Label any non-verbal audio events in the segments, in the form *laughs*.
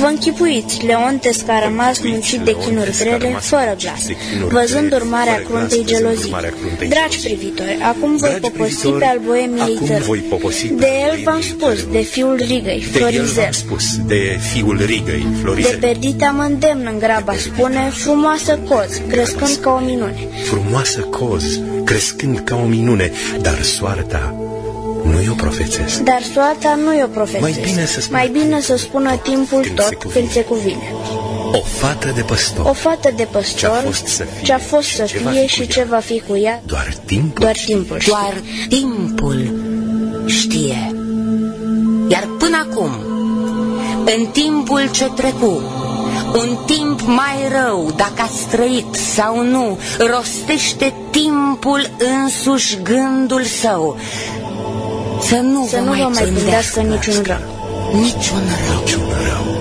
Vă închipuiți, Leontes că a rămas muncit de chinuri grele, fără glas, văzând urmarea cruntei gelozii. Dragi privitori, acum voi poposi pe al boemiei De el v-am spus, de fiul Rigăi, Florizel. De fiul Rigăi, Florizel. De perdita mă îndemn în graba, spune, frumoasă coz, crescând ca o minune. Frumoasă coz, crescând ca o minune, dar soarta nu eu profețesc. Dar soarta nu eu profețesc. Mai bine să spună, Mai bine să spună timpul când tot se când se cuvine. O fată de păstor. O fată de păstor. Ce a fost să fie, ce a fost să fie și ce va fi cu ea. Doar timpul. Doar timpul. Doar timpul știe. Iar până acum, în timpul ce trecu, un timp mai rău, dacă ați trăit sau nu, rostește timpul însuși gândul său. Să nu să vă nu mai, vă mai gândească niciun rău. Niciun rău. Niciun rău.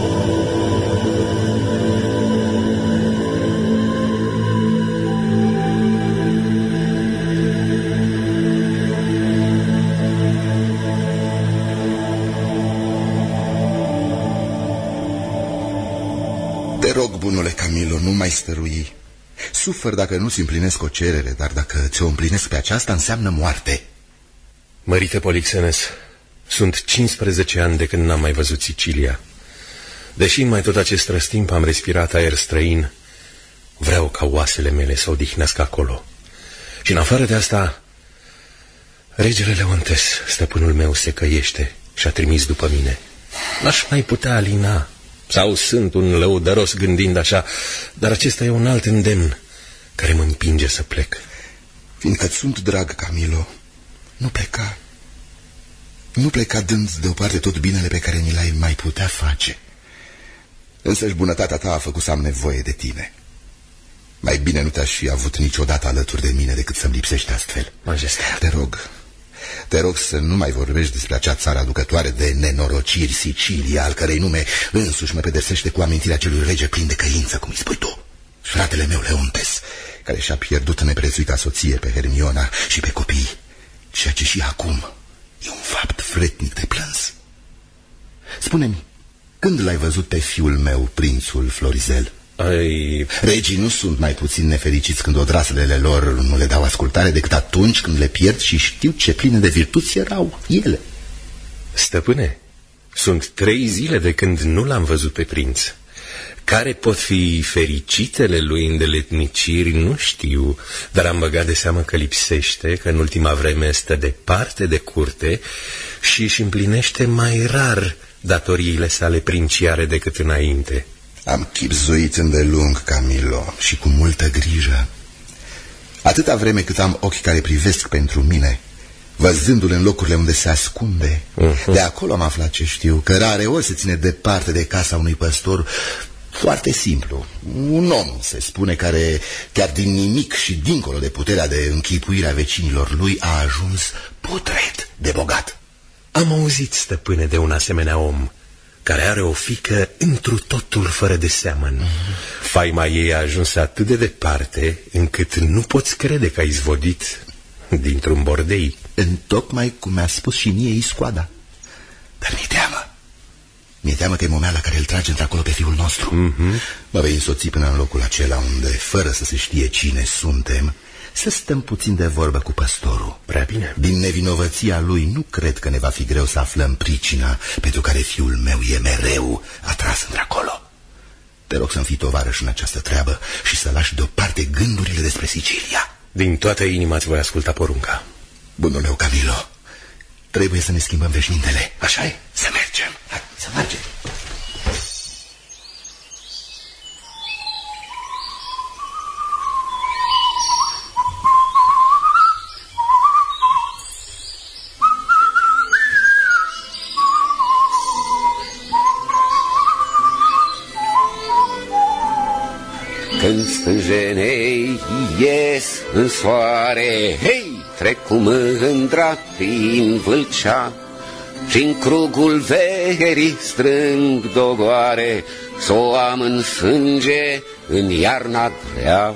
Te rog, bunule Camilo, nu mai stărui. Sufăr dacă nu-ți împlinesc o cerere, dar dacă ți-o împlinesc pe aceasta, înseamnă moarte. Mărite Polixenes, sunt 15 ani de când n-am mai văzut Sicilia. Deși în mai tot acest răstimp am respirat aer străin, vreau ca oasele mele să odihnească acolo. Și în afară de asta, regele Leontes, stăpânul meu, se căiește și a trimis după mine. N-aș mai putea alina, sau sunt un lăudăros gândind așa, dar acesta e un alt îndemn care mă împinge să plec. Fiindcă sunt drag, Camilo, nu pleca. Nu pleca dând deoparte tot binele pe care mi l-ai mai putea face. Însăși bunătatea ta a făcut să am nevoie de tine. Mai bine nu te-aș fi avut niciodată alături de mine decât să-mi lipsești astfel. Majestate. Te rog, te rog să nu mai vorbești despre acea țară aducătoare de nenorociri, Sicilia, al cărei nume însuși mă pedepsește cu amintirea celui rege plin de căință, cum îi spui tu. Fratele meu, Leontes, care și-a pierdut neprețuita soție pe Hermiona și pe copii, ceea ce și acum e un fapt vretnic de plâns. Spune-mi, când l-ai văzut pe fiul meu, prințul Florizel? Ai... Regii nu sunt mai puțin nefericiți când odraslele lor nu le dau ascultare decât atunci când le pierd și știu ce pline de virtuți erau ele. Stăpâne, sunt trei zile de când nu l-am văzut pe prinț. Care pot fi fericitele lui îndeletniciri, nu știu, dar am băgat de seamă că lipsește, că în ultima vreme stă departe de curte și își împlinește mai rar datoriile sale princiare decât înainte. Am chipzuit îndelung, Camilo, și cu multă grijă. Atâta vreme cât am ochi care privesc pentru mine, văzându-l în locurile unde se ascunde, uh -huh. de acolo am aflat ce știu, că rare ori se ține departe de casa unui păstor foarte simplu. Un om, se spune, care chiar din nimic și dincolo de puterea de închipuire a vecinilor lui a ajuns putred de bogat. Am auzit, stăpâne, de un asemenea om care are o fică întru totul fără de seamăn. Mm -hmm. Faima ei a ajuns atât de departe încât nu poți crede că ai izvodit dintr-un bordei. Întocmai cum mi-a spus și mie Iscoada. Dar mi-e teamă. Mi-e teamă că e momeala care îl trage într-acolo pe fiul nostru. Mm -hmm. Mă vei însoți până în locul acela unde, fără să se știe cine suntem, să stăm puțin de vorbă cu păstorul. Prea bine. Din nevinovăția lui nu cred că ne va fi greu să aflăm pricina pentru care fiul meu e mereu atras într-acolo. Te rog să-mi fii tovarăș în această treabă și să lași deoparte gândurile despre Sicilia. Din toată inima îți voi asculta porunca. Bunul meu, Camilo, trebuie să ne schimbăm veșmintele. așa e? Să mergem. Hai, să mergem. Când stânjenei ies în soare, hei, trec cu mândra prin vâlcea, și în crugul verii strâng dogoare, s o am în sânge în iarna grea.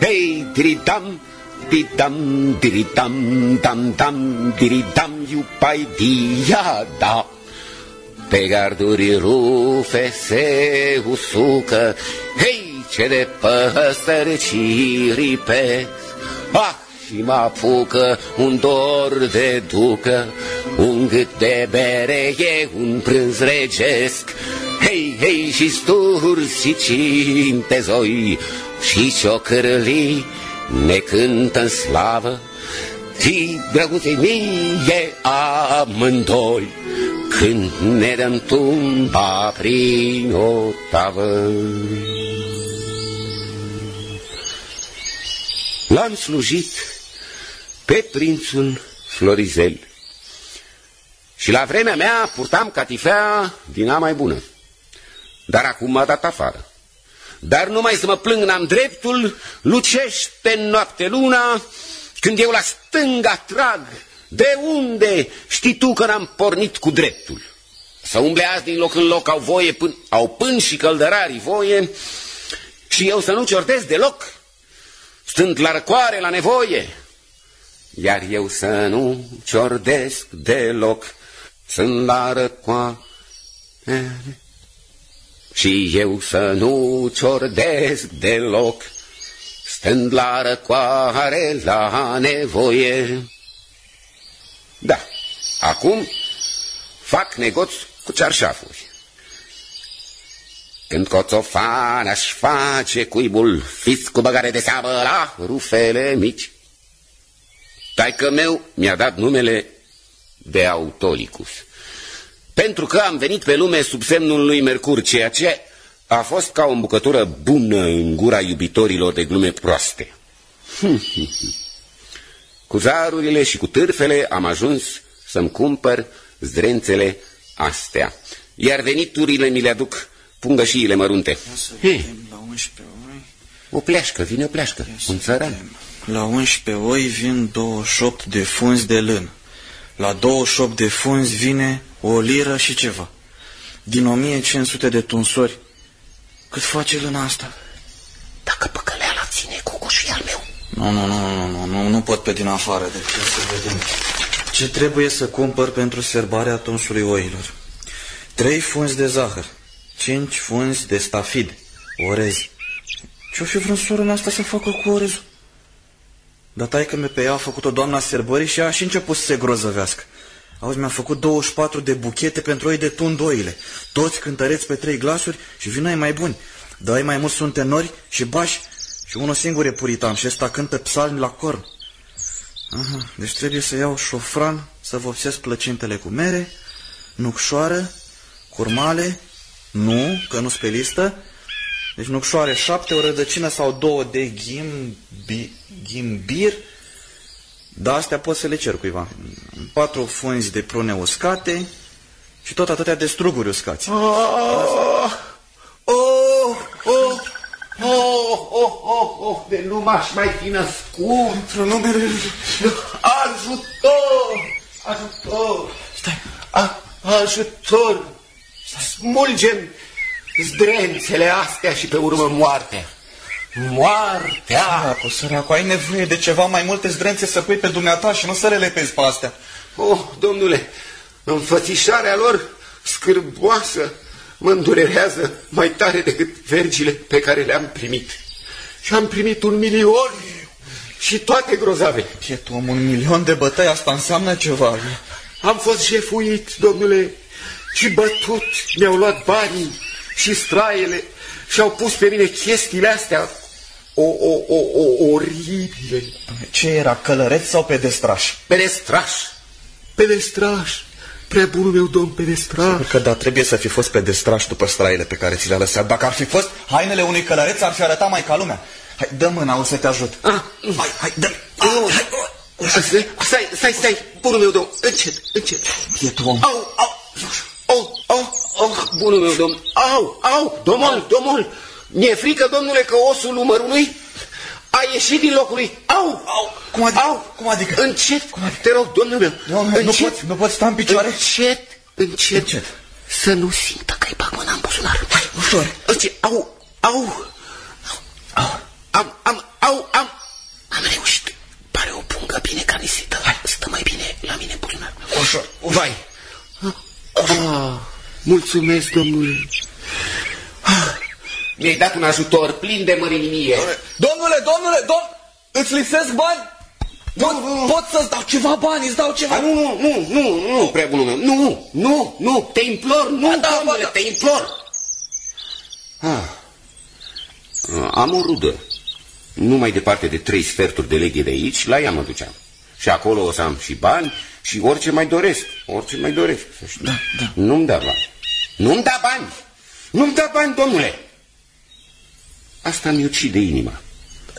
Hei, diridam, diridam, diridam, dam, dam, diridam, iupai, dia, da. pe garduri rufe se usucă, Hei, ce de păstări ciripesc! Ah, și mă apucă un dor de ducă, un gât de bere e un prânz regesc. Hei, hei, și stursi cinte zoi și ciocârlii ne cântă în slavă, și drăguței mie amândoi, când ne dăm tumba prin o tavă. L-am slujit pe prințul Florizel. Și la vremea mea purtam catifea din a mai bună. Dar acum m-a dat afară. Dar numai să mă plâng n-am dreptul, lucește în noapte luna, când eu la stânga trag, de unde știi tu că n-am pornit cu dreptul? Să umble azi din loc în loc, au voie, pân, au pân și căldărarii voie, și eu să nu ciordez deloc, stând la răcoare, la nevoie, iar eu să nu ciordesc deloc, sunt la răcoare. Și eu să nu ciordesc deloc, stând la răcoare, la nevoie. Da, acum fac negoț cu cearșafuri. Când coțofana aș face cuibul fis cu băgare de seamă la rufele mici. Taică meu mi-a dat numele de Autolicus, pentru că am venit pe lume sub semnul lui Mercur, ceea ce a fost ca o bucătură bună în gura iubitorilor de glume proaste. *laughs* Cu zarurile și cu târfele am ajuns să-mi cumpăr zdrențele astea, iar veniturile mi le aduc pungășiile mărunte. La 11 oi... O pleașcă, vine o pleașcă, un țăran. La 11 oi vin 28 de funzi de lân. La 28 de funzi vine o liră și ceva. Din 1500 de tunsori, cât face lâna asta? Dacă păcăleala ține cu și al meu. Nu, nu, nu, nu, nu, nu, nu pot pe din afară, de ce să vedem. Ce trebuie să cumpăr pentru serbarea tunsului oilor? Trei funzi de zahăr, cinci funzi de stafid, orez. Ce-o fi vrut soră în asta să facă cu orezul? Dar tai că pe ea a făcut-o doamna serbării și a și început să se grozăvească. Auzi, mi-a făcut 24 de buchete pentru oi de tund oile. Toți cântăreți pe trei glasuri și vinoi mai buni. Doi mai mulți sunt tenori și bași și unul singur e puritan și ăsta cântă psalmi la corn. Aha, deci trebuie să iau șofran, să vopsesc plăcintele cu mere, nucșoară, curmale, nu, că nu pe listă. Deci nucșoare șapte, o rădăcină sau două de ghimbi, ghimbir. Da, astea pot să le cer cuiva. Patru funzi de prune uscate și tot atâtea de struguri uscați. Oh, oh, oh, oh, oh, oh, oh, de nu m-aș mai fi născut. Într-un numele... Ajutor! Ajutor! Stai. A, ajutor! Smulgem zdrențele astea și pe urmă moartea. Moartea! Săracu, săracu, ai nevoie de ceva mai multe zdrențe să pui pe dumneata și nu să le lepezi pe astea. Oh, domnule, înfățișarea lor scârboasă mă îndurerează mai tare decât vergile pe care le-am primit. Și am primit un milion și toate grozave. Pietul om, un milion de bătăi, asta înseamnă ceva. Am fost jefuit, domnule, și bătut, mi-au luat banii și straiele și au pus pe mine chestiile astea o, o, o, o, oribile. Ce era, călăreț sau pedestraș? Pedestraș, pedestraș, prea bunul meu domn pedestraș. Că da, trebuie să fi fost pedestraș după straiile pe care ți le-a lăsat. Dacă ar fi fost hainele unui călăreț, ar fi arătat mai ca lumea. Hai, dă mâna, o să te ajut. Ah. Hai, hai, dă Oh, stai, stai, stai, stai, bunul meu domn, încet, încet. Pietul om. Au, au, au, au, au, bunul meu domn, au, au, domol, domol. Mi-e frică, domnule, că osul umărului a ieșit din locul lui. Au, Au, cum adică? Au, Cum adică? Încet, te rog, domnul meu, Doamne, nu încet. pot, nu pot sta în picioare? Încet, încet. Încet. Să nu simtă că-i bag mâna în buzunar. Hai, ușor. Încet, au, au. Au. Am, am, au, am. Am reușit. Pare o pungă bine canisită. Hai, stă mai bine la mine în buzunar. Ușor, ușor. Vai. Ah, Mulțumesc, domnule. Mi-ai dat un ajutor plin de mărinimie. Domnule, domnule, domn... Îți lipsesc bani? Nu, nu, pot să-ți dau ceva bani, îți dau ceva... A, nu, nu, nu, nu, nu, prea bunul meu. Nu, nu, nu, te implor, nu, da, domnule, da. te implor. Ah. Am o rudă. Nu mai departe de trei sferturi de leghe de aici, la ea mă duceam. Și acolo o să am și bani și orice mai doresc. Orice mai doresc, să știu. Da, da. Nu-mi da bani. Nu-mi da bani. Nu-mi da bani, domnule. Asta mi ucide inima.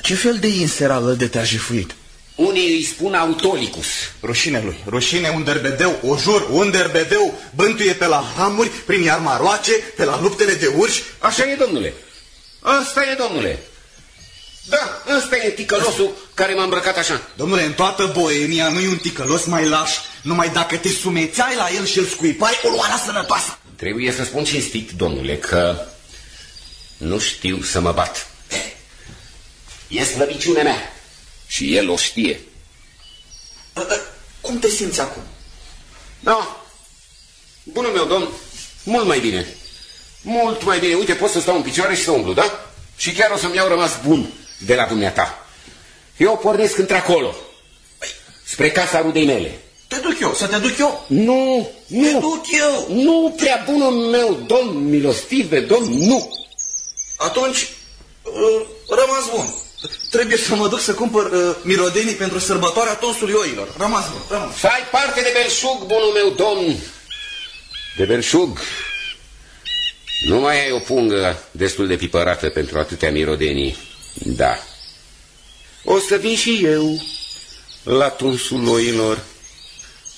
Ce fel de inseral de te-a jefuit? Unii îi spun autolicus. Rușine lui. Rușine un derbedeu, o jur, un derbedeu bântuie pe la hamuri, prin iarmaroace, pe la luptele de urși. Așa e, domnule. Asta e, domnule. Da, ăsta e ticălosul care m-a îmbrăcat așa. Domnule, în toată Boemia nu e un ticălos mai laș, numai dacă te sumețeai la el și îl scuipai o luarea sănătoasă. Trebuie să spun cinstit, domnule, că nu știu să mă bat. E slăbiciunea mea și el o știe. Cum te simți acum? Da, bunul meu domn, mult mai bine. Mult mai bine. Uite, pot să stau în picioare și să umblu, da? Și chiar o să-mi iau rămas bun de la dumneata. Eu pornesc într-acolo, spre casa rudei mele. Te duc eu, să te duc eu? Nu, nu. Te duc eu. Nu, prea bunul meu, domn milostive, domn, nu. Atunci, uh, rămas bun. Trebuie să mă duc să cumpăr uh, mirodenii pentru sărbătoarea tonsului oilor. Rămas bun, rămas. Să ai parte de belșug, bunul meu domn. De belșug. Nu mai ai o pungă destul de pipărată pentru atâtea mirodenii. Da. O să vin și eu la tunsul oilor.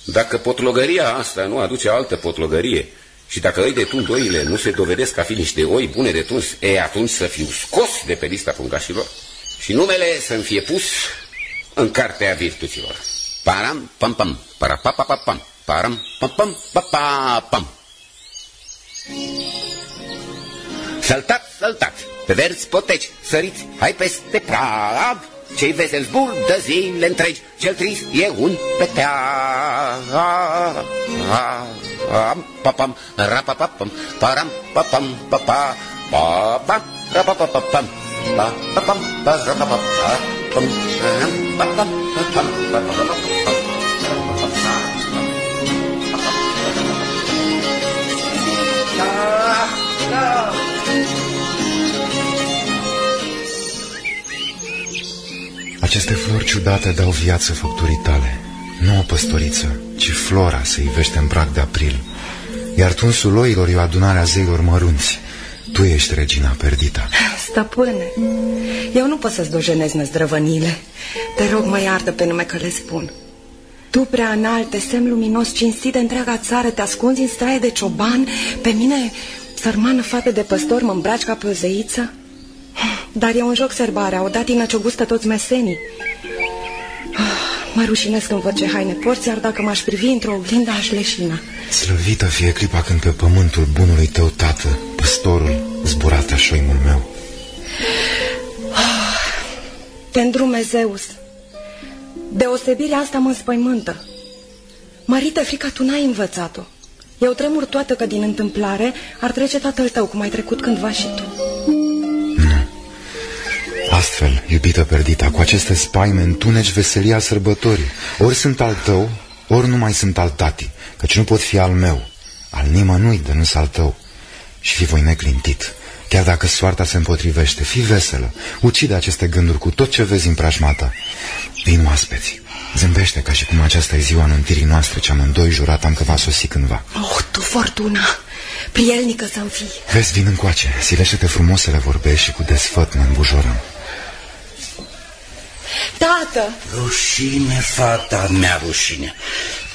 Dacă potlogăria asta nu aduce altă potlogărie și dacă îi de tund oile nu se dovedesc a fi niște oi bune de tuns, e atunci să fiu scos de pe lista pungașilor și numele să-mi fie pus în cartea virtuților. Param, pam, pam, para, pa, pa, pa, pam, param, pam, pam, pa, pa, pam. Saltat, saltat, pe verzi poteci, săriți, hai peste prag, cei veseli zbur de zile întregi, cel trist e un petea. Papam, rapapapam, param, papam, papa, papa, rapapapam, papam, rapapapam, papam, papam, Aceste flori ciudate dau viață făpturii tale. Nu o păstoriță, ci flora se ivește în prag de april. Iar tunsul oilor e o adunare a zeilor mărunți. Tu ești regina perdita. Stăpâne, eu nu pot să-ți dojenez năzdrăvănile. Te rog, mă iartă pe nume că le spun. Tu, prea înalte, semn luminos, cinstit de întreaga țară, te ascunzi în straie de cioban, pe mine, sărmană fată de păstor, mă îmbraci ca pe o zeiță? Dar e un joc serbarea, o datină ce gustă toți mesenii. Mă rușinesc când văd ce haine porți, iar dacă m-aș privi într-o oglindă, aș leșina. Slăvită fie clipa când pe pământul bunului tău tată, păstorul, zburat șoimul meu. Te îndrume, Zeus. Deosebirea asta mă înspăimântă. Mărite frica tu n-ai învățat-o. Eu tremur toată că din întâmplare ar trece tatăl tău, cum ai trecut cândva și tu. Astfel, iubită perdita, cu aceste spaime întuneci veselia sărbătorii. Ori sunt al tău, ori nu mai sunt al tati, căci nu pot fi al meu, al nimănui de nu al tău. Și fi voi neclintit, chiar dacă soarta se împotrivește, fi veselă, ucide aceste gânduri cu tot ce vezi în preajma ta. Vin oaspeți, zâmbește ca și cum aceasta e ziua înuntirii noastre ce amândoi jurat am că va sosi cândva. Oh, tu, fortuna, prielnică să-mi fii. Vezi, vin încoace, silește-te frumos să le vorbești și cu desfăt ne îmbujorăm. Tată! Rușine, fata mea, rușine.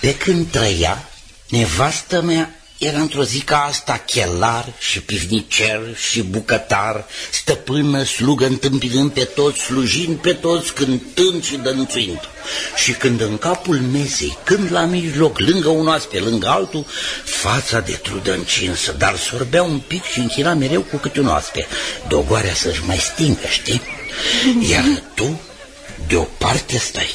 Pe când trăia, nevastă mea era într-o zi ca asta chelar și pivnicer și bucătar, stăpână, slugă, întâmpinând pe toți, slujind pe toți, cântând și dănțuind. Și când în capul mesei, când la mijloc, lângă un aspe, lângă altul, fața de trudă încinsă, dar sorbea un pic și închina mereu cu câte un aspe, dogoarea să-și mai stingă, știi? Iar tu deoparte stai.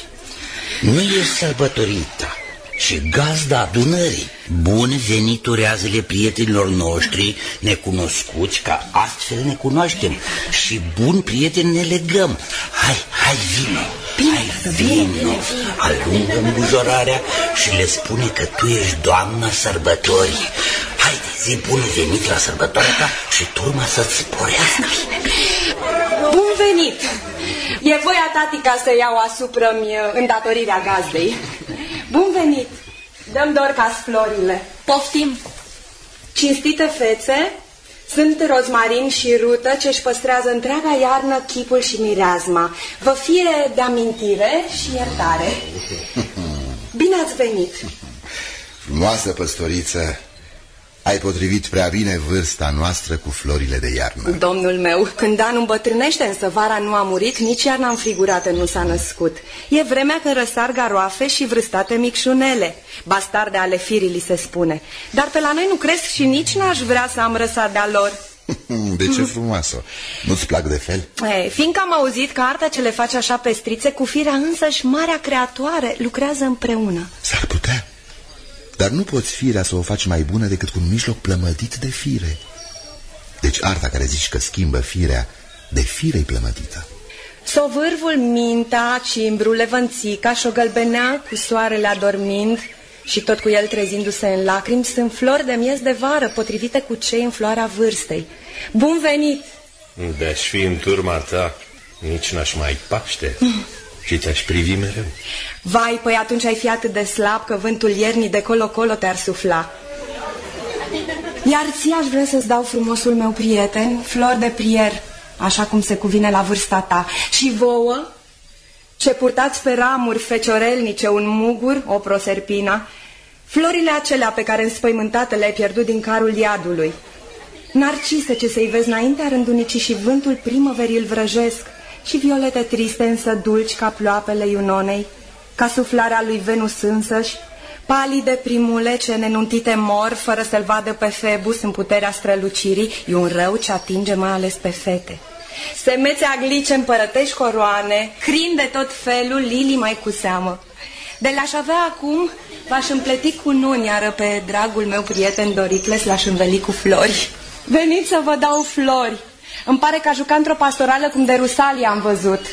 Nu e sărbătorinta, și gazda adunării. Bun venit ureazele prietenilor noștri necunoscuți, ca astfel ne cunoaștem. Și bun prieten ne legăm. Hai, hai, vino, hai, vino. Alungă îmbujorarea și le spune că tu ești doamna sărbătorii. Haide, zi bun venit la sărbătoarea ta și turma să-ți sporească. Bun venit! E voia tati ca să iau asupra-mi uh, îndatorirea gazdei. Bun venit! Dăm doar ca florile. Poftim! Cinstite fețe, sunt rozmarin și rută ce își păstrează întreaga iarnă chipul și mireazma. Vă fie de amintire și iertare. *laughs* Bine ați venit! Frumoasă păstoriță, ai potrivit prea bine vârsta noastră cu florile de iarnă. Domnul meu, când anul îmbătrânește, însă vara nu a murit, nici iarna înfrigurată nu s-a născut. E vremea când răsar garoafe și vrăstate micșunele. Bastarde ale firii li se spune. Dar pe la noi nu cresc și nici n-aș vrea să am răsat de-a lor. *laughs* De ce frumoasă? Nu-ți plac de fel? E, fiindcă am auzit că arta ce le face așa pestrițe, cu firea însăși marea creatoare lucrează împreună. S-ar putea. Dar nu poți firea să o faci mai bună decât cu un mijloc plămădit de fire. Deci arta care zici că schimbă firea, de fire-i plămădită. Sovârvul minta, cimbru, levănțica și o gălbenea cu soarele adormind și tot cu el trezindu-se în lacrimi, sunt flori de miez de vară, potrivite cu cei în floarea vârstei. Bun venit! De-aș fi în turma ta, nici n-aș mai paște *laughs* și te-aș privi mereu. Vai, păi atunci ai fi atât de slab că vântul iernii de colo-colo te-ar sufla. Iar ție aș vrea să-ți dau frumosul meu prieten, flor de prier, așa cum se cuvine la vârsta ta. Și vouă, ce purtați pe ramuri feciorelnice un mugur, o proserpina, florile acelea pe care înspăimântate le-ai pierdut din carul iadului. Narcise ce să-i vezi înaintea rândunicii și vântul primăverii îl vrăjesc, și violete triste însă dulci ca ploapele Iunonei, ca suflarea lui Venus însăși, palide primulece nenuntite mor fără să-l vadă pe Febus în puterea strălucirii, e un rău ce atinge mai ales pe fete. Semețe aglice împărătești coroane, crin de tot felul, lilii mai cu seamă. De le-aș avea acum, v-aș împleti cu nuni, iar pe dragul meu prieten Doricles l-aș înveli cu flori. Veniți să vă dau flori! Îmi pare că a jucat într-o pastorală cum de Rusalia am văzut.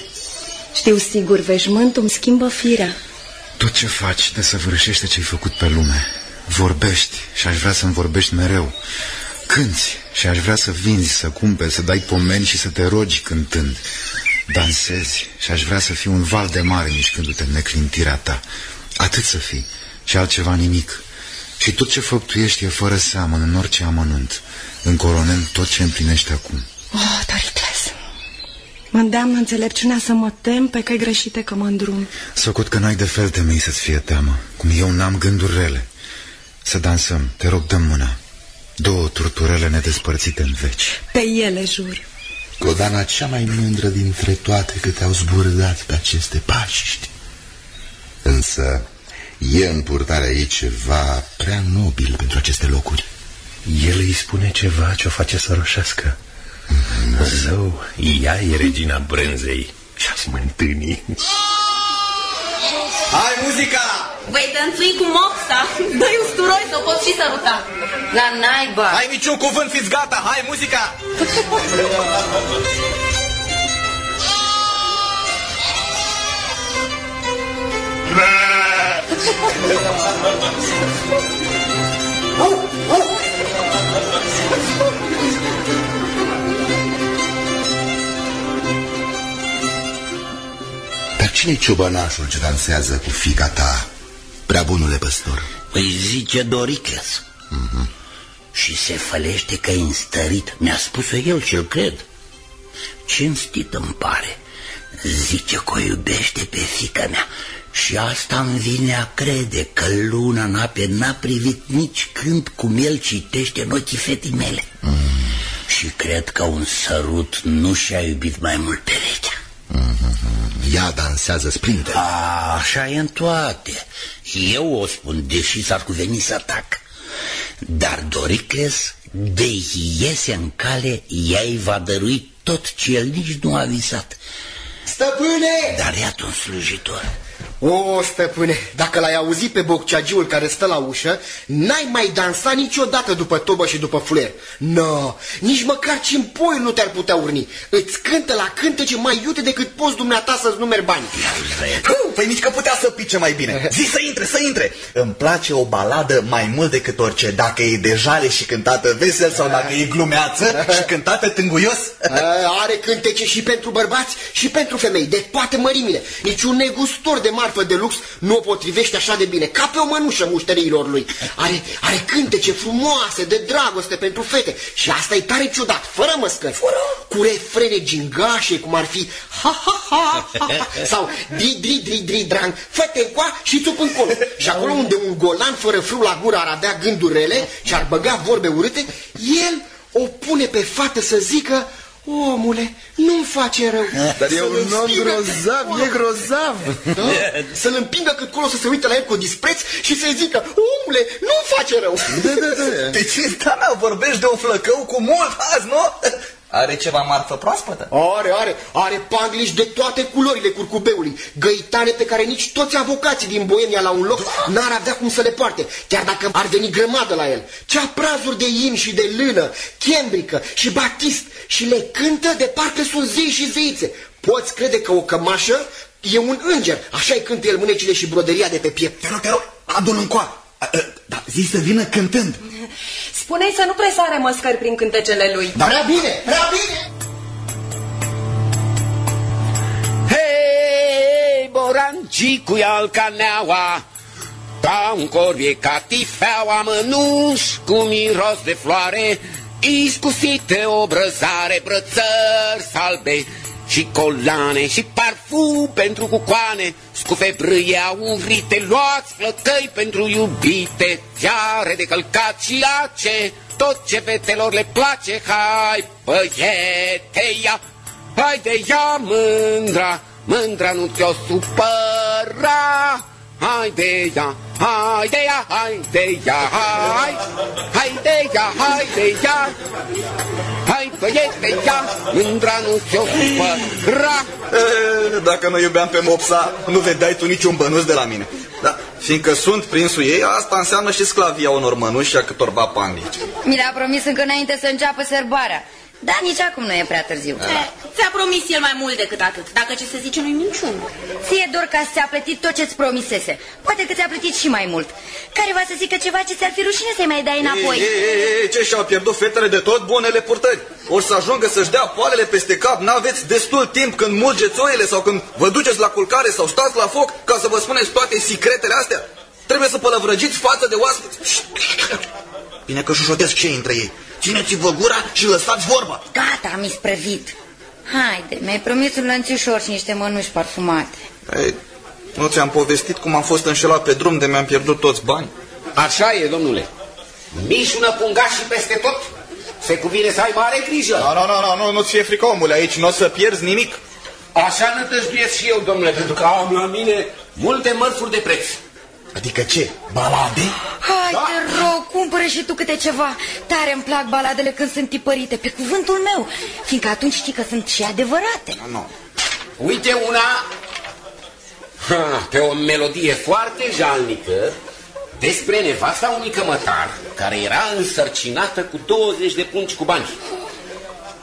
Știu sigur, veșmântul îmi schimbă firea. Tot ce faci desăvârșește ce-ai făcut pe lume. Vorbești și aș vrea să-mi vorbești mereu. Cânți și aș vrea să vinzi, să cumperi, să dai pomeni și să te rogi cântând. Dansezi și aș vrea să fii un val de mare mișcându-te în neclintirea ta. Atât să fii și altceva nimic. Și tot ce făptuiești e fără seamăn în orice amănunt, încoronând tot ce împlinești acum. Oh, Doricles, mă îndeamnă înțelepciunea să mă tem pe căi greșite că mă îndrum. Socot că n-ai de fel temei să-ți fie teamă, cum eu n-am gânduri rele. Să dansăm, te rog, dăm mâna. Două turturele nedespărțite în veci. Pe ele, jur. Codana cea mai mândră dintre toate câte au zburdat pe aceste paști. Însă e în purtarea ei ceva prea nobil pentru aceste locuri. El îi spune ceva ce o face să roșească. Zău, ea e regina brânzei și a smântânii. Hai, muzica! Voi dănțui cu mopsa, dă-i usturoi să o pot și săruta. La naiba! Hai niciun cuvânt, fiți gata! Hai, muzica! Dar cine-i ciobănașul ce dansează cu fica ta, prea bunule păstor? Îi zice Doricles. Mhm. Și se fălește că e înstărit. Mi-a spus-o el și-l cred. Cinstit îmi pare. Zice că o iubește pe fica mea. Și asta îmi vine a crede că luna în ape n-a privit nici când cum el citește în ochii fetii mele. Mm. Și cred că un sărut nu și-a iubit mai mult perechea. Mm-hmm. Ea dansează splinte. A, așa e în toate. Eu o spun, deși s-ar cuveni să atac. Dar Doricles, de iese în cale, ea îi va dărui tot ce el nici nu a visat. Stăpâne! Dar iată un slujitor. O, stăpâne, dacă l-ai auzit pe bocceagiul care stă la ușă, n-ai mai dansat niciodată după tobă și după fluier. No, nici măcar cimpoi nu te-ar putea urni. Îți cântă la cântece mai iute decât poți dumneata să-ți numeri bani. Păi nici că putea să pice mai bine. Zi să intre, să intre. Îmi place o baladă mai mult decât orice, dacă e de jale și cântată vesel sau dacă e glumeață și cântată tânguios. Are cântece și pentru bărbați și pentru femei, de toate mărimile. Niciun negustor de marfă de lux nu o potrivește așa de bine, ca pe o mănușă mușteriilor lui. Are, are cântece frumoase de dragoste pentru fete și asta e tare ciudat, fără măscări, fără? cu refrene gingașe, cum ar fi ha ha ha, ha, ha sau dri dri dri dri drang, fete încoa și țup încolo. Și acolo unde un golan fără frâu la gură ar avea gânduri rele și ar băga vorbe urâte, el o pune pe fată să zică Omule, nu-mi face rău. *laughs* Dar e un om grozav, e grozav. Da? *laughs* Să-l împingă cât colo să se uite la el cu dispreț și să-i zică, omule, nu-mi face rău. Da, da, da. De ce, Stana, vorbești de un flăcău cu mult azi, nu? Are ceva marfă proaspătă? Are, are, are pangliși de toate culorile curcubeului, găitane pe care nici toți avocații din Boemia la un loc n-ar avea cum să le poarte, chiar dacă ar veni grămadă la el. Cea prazuri de in și de lână, chembrică și batist și le cântă de parcă sunt zei și zeițe. Poți crede că o cămașă e un înger, așa-i cântă el mânecile și broderia de pe piept. Te rog, te rog, adu-l încoa. Da, zi să vină cântând. Spune-i să nu presare măscări prin cântecele lui. Dar prea bine, prea bine! Hei, borancicu al caneaua, ca un corbie catifeaua, mănuș cu miros de floare, iscusite o brăzare, brățări salbe, și colane și parfum pentru cucoane, scufe brâie aurite, luați flăcăi pentru iubite, fiare de călcat și ace, tot ce fetelor le place, hai băiete, ia, hai de ea mândra, mândra nu te-o supăra, hai de ea, hai de ea, hai de ea, hai, hai de ea, hai de ea, hai băiete, ia, mândra nu ți-o supăra. Dacă nu iubeam pe mopsa, nu vedeai tu niciun bănuț de la mine. Da, fiindcă sunt prinsul ei, asta înseamnă și sclavia unor mănuși și a câtorva panglici. Mi le-a promis încă înainte să înceapă sărbarea. Dar nici acum nu e prea târziu. Eh, Ți-a promis el mai mult decât atât. Dacă ce se zice nu-i minciun. Ție doar ca ți-a plătit tot ce-ți promisese. Poate că ți-a plătit și mai mult. Care va să zică ceva ce ți-ar fi rușine să-i mai dai înapoi? Ei, ei, ei, ce și-au pierdut fetele de tot bunele purtări? Or să ajungă să-și dea poalele peste cap, n-aveți destul timp când mulgeți oile sau când vă duceți la culcare sau stați la foc ca să vă spuneți toate secretele astea? Trebuie să pălăvrăgiți față de oaspeți. Bine că șușotesc ce între ei. Țineți-vă gura și lăsați vorba. Gata, am isprăvit. Haide, mi-ai promis un lănțușor și niște mănuși parfumate. Ei, nu ți-am povestit cum am fost înșelat pe drum de mi-am pierdut toți bani? Așa e, domnule. Mișună pungașii peste tot. Se cuvine să ai mare grijă. Nu, nu, nu, nu, nu, nu-ți fie frică, omule, aici nu o să pierzi nimic. Așa nătăjduiesc și eu, domnule, pentru că am la mine multe mărfuri de preț. Adică ce? Balade? Hai, da. te rog, cumpără și tu câte ceva. Tare îmi plac baladele când sunt tipărite, pe cuvântul meu. Fiindcă atunci știi că sunt și adevărate. Nu, nu. Uite una ha, pe o melodie foarte jalnică despre nevasta unui cămătar care era însărcinată cu 20 de pungi cu bani.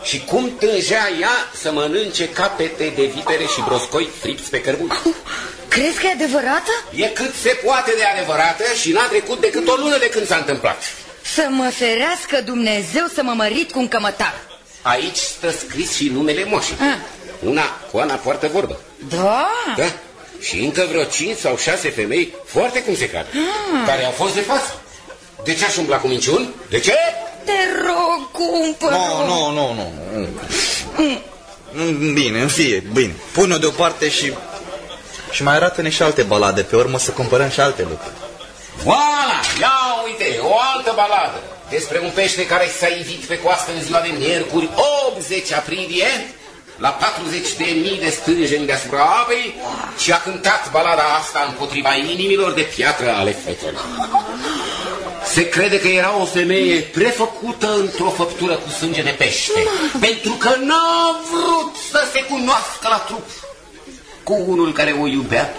Și cum tângea ea să mănânce capete de vipere și broscoi fripți pe cărbuni. Crezi că e adevărată? E cât se poate de adevărată și n-a trecut decât o lună de când s-a întâmplat. Să mă ferească Dumnezeu să mă mărit cu un cămătar. Aici stă scris și numele moșii. Ah. Una, Coana poartă vorbă. Da? Da. Și încă vreo cinci sau șase femei, foarte cum se cade, Ah. care au fost de față. De ce aș umbla cu minciuni? De ce? Te rog, cumpără. Nu, nu, nu, nu. nu. Bine, în fie, bine. Pune-o deoparte și... Și mai arată-ne și alte balade, pe urmă să cumpărăm și alte lucruri. Voilà! Ia uite, o altă baladă despre un pește care s-a ivit pe coastă în ziua de miercuri, 80 aprilie, la 40 de mii de stânjeni deasupra apei și a cântat balada asta împotriva inimilor de piatră ale fetelor. Se crede că era o femeie prefăcută într-o făptură cu sânge de pește, pentru că n-a vrut să se cunoască la trup cu unul care o iubea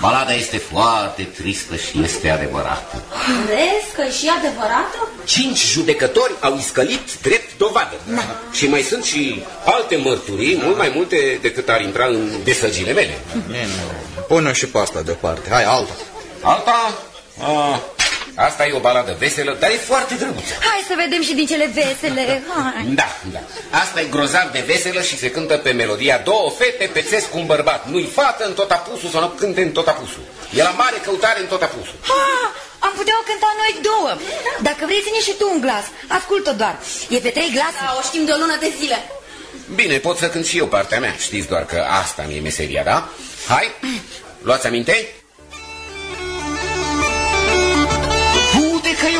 Balada este foarte tristă și este adevărată. Crezi că e și adevărată? Cinci judecători au iscălit drept dovadă. Da. Și mai sunt și alte mărturii, mult mai multe decât ar intra în desăgile mele. Pune și pe asta deoparte. Hai, alta. Alta? A, Asta e o baladă veselă, dar e foarte drăguță. Hai să vedem și din cele vesele. Hai. Da, da. Asta e grozav de veselă și se cântă pe melodia Două fete pețesc un bărbat. Nu-i fată în tot apusul sau nu cânte în tot apusul. E la mare căutare în tot apusul. Ha, am putea o cânta noi două. Dacă vrei, ține și tu un glas. Ascultă doar. E pe trei glase. Da, o știm de o lună de zile. Bine, pot să cânt și eu partea mea. Știți doar că asta mi-e meseria, da? Hai, luați aminte?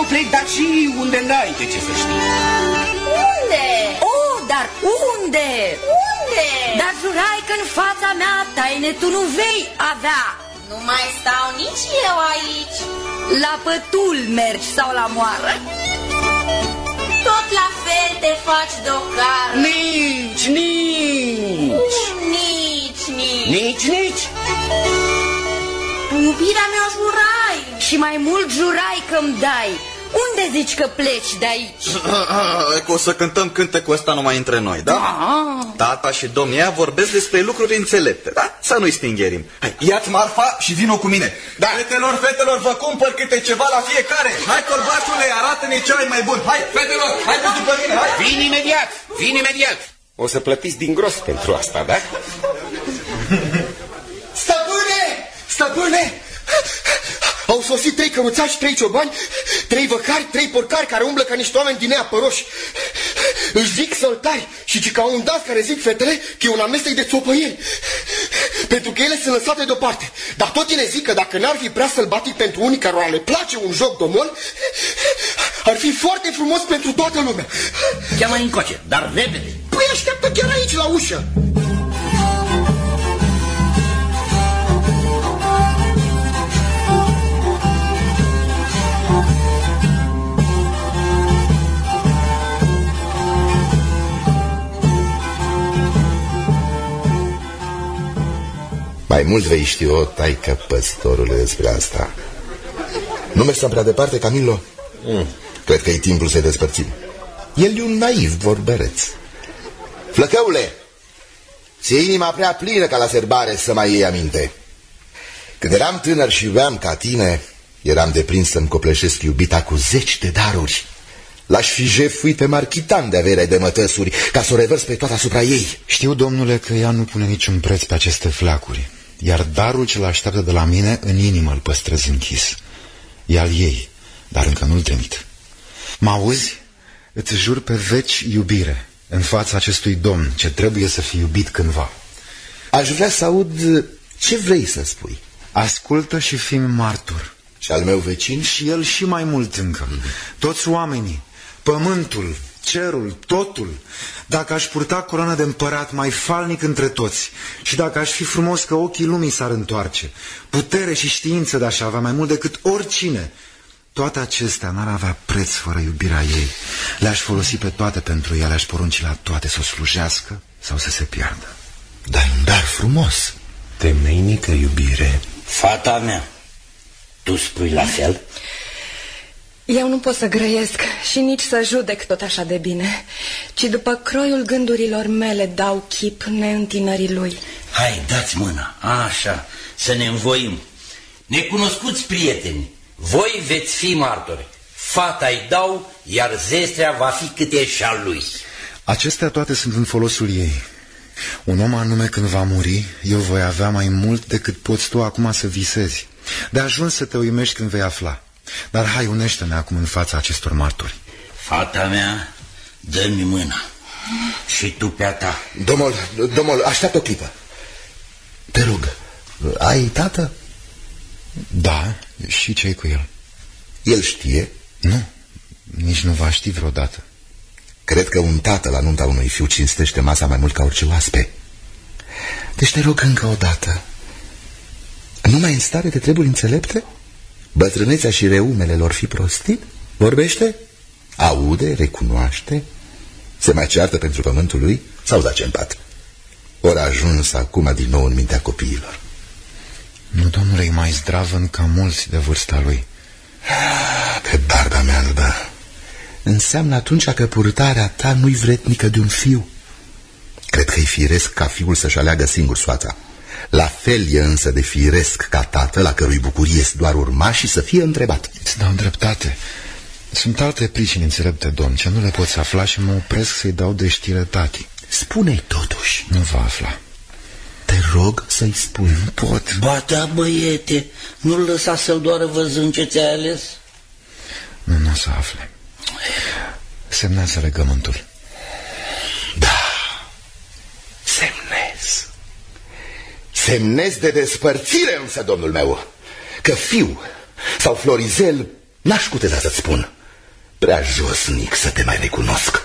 Că eu plec, dar și unde n-ai de ce să știi. Unde? Oh, dar unde? Unde? Dar jurai că în fața mea taine tu nu vei avea. Nu mai stau nici eu aici. La pătul mergi sau la moară? Tot la fel te faci docar. Nici, nici. Nici, nici. Nici, nici. Iubirea mea jurai. Și mai mult jurai că-mi dai. Unde zici că pleci de aici? *laughs* Că o să cântăm cântecul ăsta numai între noi, da? da? Tata și domnia vorbesc despre lucruri înțelepte, da? Să nu-i stingerim. Hai, ia-ți marfa și vino cu mine. Da. Fetelor, fetelor, vă cumpăr câte ceva la fiecare. Hai, corbașule, arată-ne ce ai mai bun. Hai, fetelor, hai după mine, hai. Vin imediat, vin imediat. O să plătiți din gros pentru asta, da? Stăpâne! Stăpâne! Au sosit trei căruțași, trei ciobani, trei văcari, trei porcari care umblă ca niște oameni din neapăroși. Își zic săltari și ci ca un das care zic fetele că e un amestec de țopăieri. Pentru că ele sunt lăsate deoparte. Dar tot ele zic că dacă n-ar fi prea sălbatic pentru unii care le place un joc domol, ar fi foarte frumos pentru toată lumea. Ia mai încoace, dar repede. Păi așteaptă chiar aici la ușă. Mai mult vei ști o taică păstorule despre asta. Nu mergem prea departe, Camilo? Mm. Cred că e timpul să-i despărțim. El e un naiv vorbăreț. Flăcăule, ți inima prea plină ca la serbare să mai iei aminte. Când eram tânăr și veam ca tine, eram deprins să-mi copleșesc iubita cu zeci de daruri. L-aș fi jefuit pe marchitan de averea de mătăsuri ca să o revărs pe toată asupra ei. Știu, domnule, că ea nu pune niciun preț pe aceste flacuri iar darul ce-l așteaptă de la mine în inimă îl păstrez închis. E al ei, dar încă nu-l trimit. Mă auzi? Îți jur pe veci iubire în fața acestui domn ce trebuie să fie iubit cândva. Aș vrea să aud ce vrei să spui. Ascultă și fii martor. Și al meu vecin? Și el și mai mult încă. Mm -hmm. Toți oamenii, pământul, cerul, totul. Dacă aș purta coroana de împărat mai falnic între toți și dacă aș fi frumos că ochii lumii s-ar întoarce, putere și știință de-aș avea mai mult decât oricine, toate acestea n-ar avea preț fără iubirea ei. Le-aș folosi pe toate pentru ea, le-aș porunci la toate să o slujească sau să se piardă. Dar un dar frumos. Temeinică iubire. Fata mea, tu spui la fel? Eu nu pot să grăiesc și nici să judec tot așa de bine, ci după croiul gândurilor mele dau chip neîntinării lui. Hai, dați mâna, așa, să ne învoim. Necunoscuți prieteni, voi veți fi martori. Fata-i dau, iar zestrea va fi câte și al lui. Acestea toate sunt în folosul ei. Un om anume când va muri, eu voi avea mai mult decât poți tu acum să visezi. De ajuns să te uimești când vei afla. Dar hai, unește-ne acum în fața acestor martori. Fata mea, dă-mi mâna. Și tu pe a ta. Domnul, domnul, așteaptă o clipă. Te rog, ai tată? Da, și ce cu el? El știe? Nu, nici nu va ști vreodată. Cred că un tată la nunta unui fiu cinstește masa mai mult ca orice oaspe. Deci te rog încă o dată. Nu mai în stare de treburi înțelepte? Bătrânețea și reumele lor fi prostit? Vorbește? Aude? Recunoaște? Se mai ceartă pentru pământul lui? Sau zace în pat? Ori a ajuns acum din nou în mintea copiilor. Nu, domnule, e mai zdravăn ca mulți de vârsta lui. Pe barba mea albă, înseamnă atunci că purtarea ta nu-i vretnică de un fiu. Cred că e firesc ca fiul să-și aleagă singur soața. La fel e însă de firesc ca tatăl, la cărui bucurie este doar urma și să fie întrebat. Îți dau dreptate. Sunt alte pricini înțelepte, domn, ce nu le poți afla și mă opresc să-i dau de știre tati. Spune-i totuși. Nu va afla. Te rog să-i spui. Nu pot. Ba da, băiete, nu-l lăsa să-l doară văzând ce ți-ai ales? Nu, nu o să afle. Semnează legământul. Da, semnez. Semnez de despărțire însă, domnul meu, că fiu sau Florizel n-aș putea să-ți spun. Prea josnic să te mai recunosc.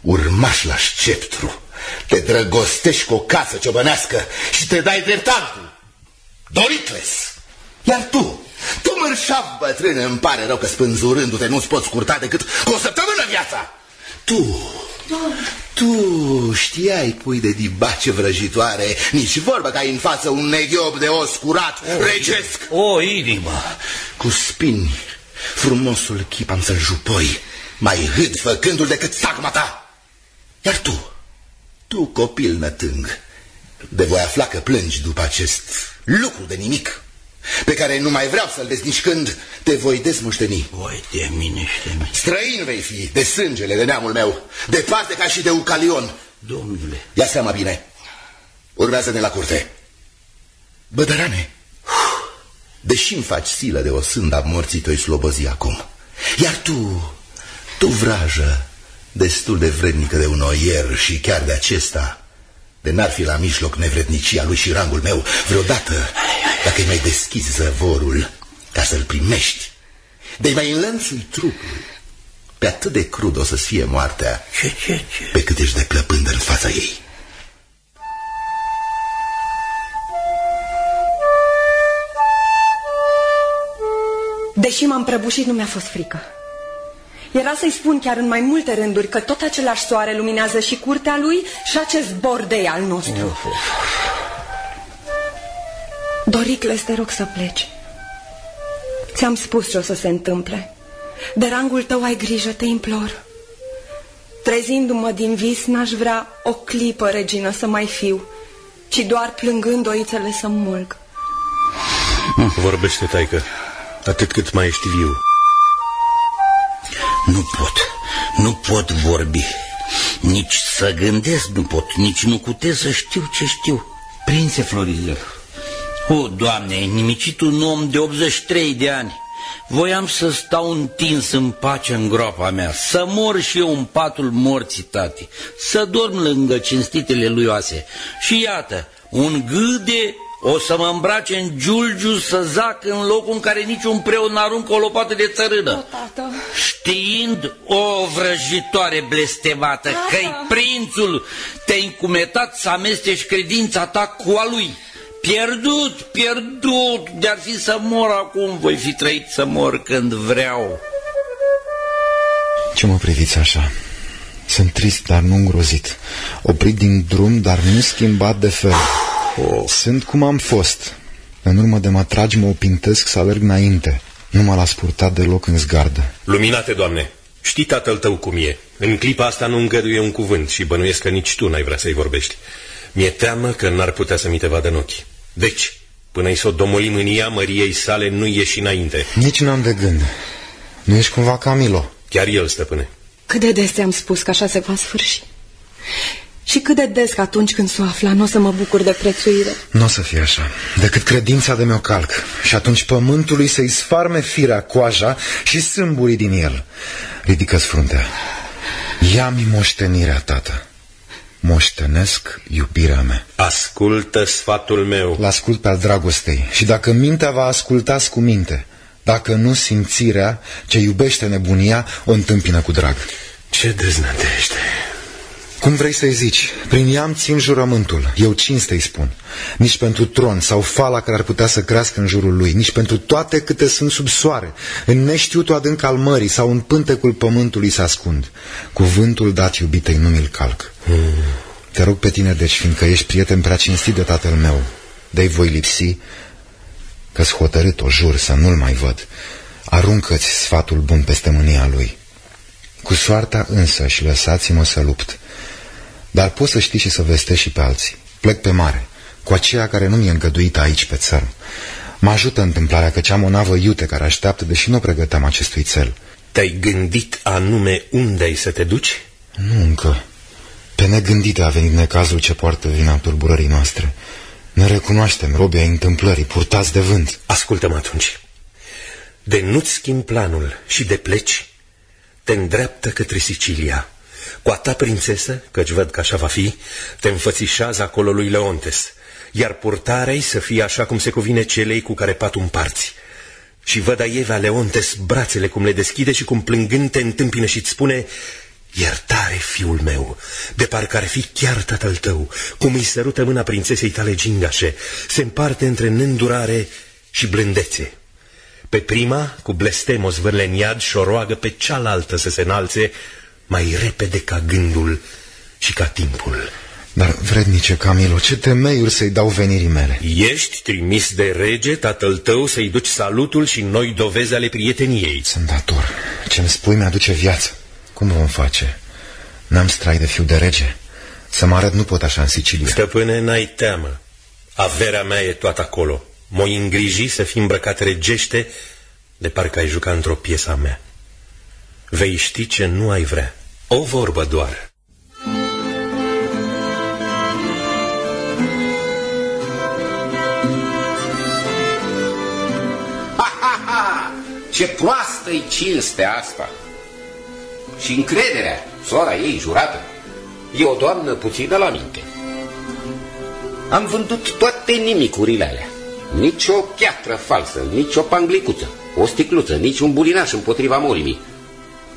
Urmaș la sceptru, te drăgostești cu o casă ciobănească și te dai drept altul. Doricles! Iar tu, tu mărșav bătrân, îmi pare rău că spânzurându-te nu-ți poți scurta decât cu o săptămână viața. Tu, tu știai, pui de dibace vrăjitoare, nici vorbă că ai în față un neghiob de os curat, o, regesc. O inimă! Cu spini, frumosul chip am să-l jupoi, mai hâd făcându-l decât sagma ta. Iar tu, tu copil nătâng, de voi afla că plângi după acest lucru de nimic pe care nu mai vreau să-l vezi nici când te voi dezmoșteni. Voi de mine și de mine. Străin vei fi de sângele de neamul meu, departe ca și de Ucalion. Domnule. Ia seama bine. Urmează-ne la curte. Bădărane, deși îmi faci silă de o sânda morții te-o slobozi acum. Iar tu, tu vrajă, destul de vrednică de un oier și chiar de acesta, de n-ar fi la mijloc nevrednicia lui și rangul meu vreodată, dacă îi mai deschizi zăvorul ca să-l primești, de mai înlănțui trupul, pe atât de crud o să fie moartea, ce, ce, ce? pe cât ești de plăpândă în fața ei. Deși m-am prăbușit, nu mi-a fost frică. Era să-i spun chiar în mai multe rânduri că tot același soare luminează și curtea lui și acest bordei al nostru. Uf, uf. Doricles, te rog să pleci. Ți-am spus ce o să se întâmple. De rangul tău ai grijă, te implor. Trezindu-mă din vis, n-aș vrea o clipă, regină, să mai fiu, ci doar plângând oițele să mulg. Vorbește, taică, atât cât mai ești viu. Nu pot, nu pot vorbi. Nici să gândesc nu pot, nici nu cutez să știu ce știu. Prințe Florizel, o, Doamne, nimicitul un om de 83 de ani. Voiam să stau întins în pace în groapa mea, să mor și eu în patul morții, tati, să dorm lângă cinstitele lui oase. Și iată, un gâde o să mă îmbrace în giulgiu să zac în locul în care niciun preot n-aruncă o lopată de țărână. O, tată. Știind, o vrăjitoare blestemată, că-i prințul, te-ai încumetat să amestești credința ta cu a lui. Pierdut, pierdut, de-ar fi să mor acum, voi fi trăit să mor când vreau. Ce mă priviți așa? Sunt trist, dar nu îngrozit. Oprit din drum, dar nu schimbat de fel. Oh. Sunt cum am fost. În urmă de mă tragi, mă opintesc să alerg înainte. Nu m-a las purtat deloc în zgardă. Luminate, doamne, știi tatăl tău cum e. În clipa asta nu îngăduie un cuvânt și bănuiesc că nici tu n-ai vrea să-i vorbești. Mi-e teamă că n-ar putea să mi te vadă în ochi. Deci, până-i să o domolim în ea, măriei sale nu ieși înainte. Nici n-am de gând. Nu ești cumva Camilo? Chiar el, stăpâne. Cât de des ți-am spus că așa se va sfârși. Și cât de des că atunci când s-o afla nu o să mă bucur de prețuire? Nu o să fie așa, decât credința de meu calc. Și atunci pământului să-i sfarme firea coaja și sâmburii din el. Ridică-ți fruntea. Ia-mi moștenirea, tată. Moștenesc iubirea mea. Ascultă sfatul meu. L-ascult pe al dragostei. Și dacă mintea va asculta cu minte, dacă nu simțirea ce iubește nebunia, o întâmpină cu drag. Ce deznădește. Cum vrei să-i zici? Prin ea țin jurământul, eu cinste-i spun. Nici pentru tron sau fala care ar putea să crească în jurul lui, nici pentru toate câte sunt sub soare, în neștiutul adânc al mării sau în pântecul pământului să ascund. Cuvântul dat iubitei nu mi-l calc. Hmm. Te rog pe tine, deci, fiindcă ești prieten prea cinstit de tatăl meu, de voi lipsi, că-s hotărât, o jur, să nu-l mai văd. Aruncă-ți sfatul bun peste mânia lui. Cu soarta însă și lăsați-mă să lupt. Dar pot să știi și să vestești și pe alții. Plec pe mare, cu aceea care nu mi-e îngăduită aici pe țărm. Mă ajută întâmplarea că am o navă iute care așteaptă, deși nu pregăteam acestui cel. Te-ai gândit anume unde ai să te duci? Nu încă. Pe negândite a venit necazul ce poartă vina tulburării noastre. Ne recunoaștem, robii ai întâmplării, purtați de vânt. Ascultă-mă atunci. De nu-ți schimbi planul și de pleci, te îndreaptă către Sicilia. Cu a ta prințesă, căci văd că așa va fi, te înfățișează acolo lui Leontes, iar purtarea să fie așa cum se cuvine celei cu care patul împarți. Și văd Aieva Leontes brațele cum le deschide și cum plângând te întâmpină și-ți spune Iertare, fiul meu, de parcă ar fi chiar tatăl tău, cum îi sărută mâna prințesei tale gingașe, se împarte între nândurare și blândețe. Pe prima, cu blestem o zvârle în iad și o roagă pe cealaltă să se înalțe mai repede ca gândul și ca timpul. Dar, vrednice Camilo, ce temeiuri să-i dau venirii mele? Ești trimis de rege, tatăl tău, să-i duci salutul și noi dovezi ale prieteniei. Sunt dator. Ce-mi spui mi-aduce viață. Cum vom face? N-am strai de fiu de rege. Să mă arăt nu pot așa în Sicilia. Stăpâne, n-ai teamă. Averea mea e toată acolo. M-o îngriji să fii îmbrăcat regește de parcă ai juca într-o piesă a mea. Vei ști ce nu ai vrea. O vorbă doar. Ha, ha, ha! Ce proastă-i cinstea asta! Și încrederea, sora ei jurată, e o doamnă puțină la minte. Am vândut toate nimicurile alea. Nici o piatră falsă, nici o panglicuță, o sticluță, nici un bulinaș împotriva molimii.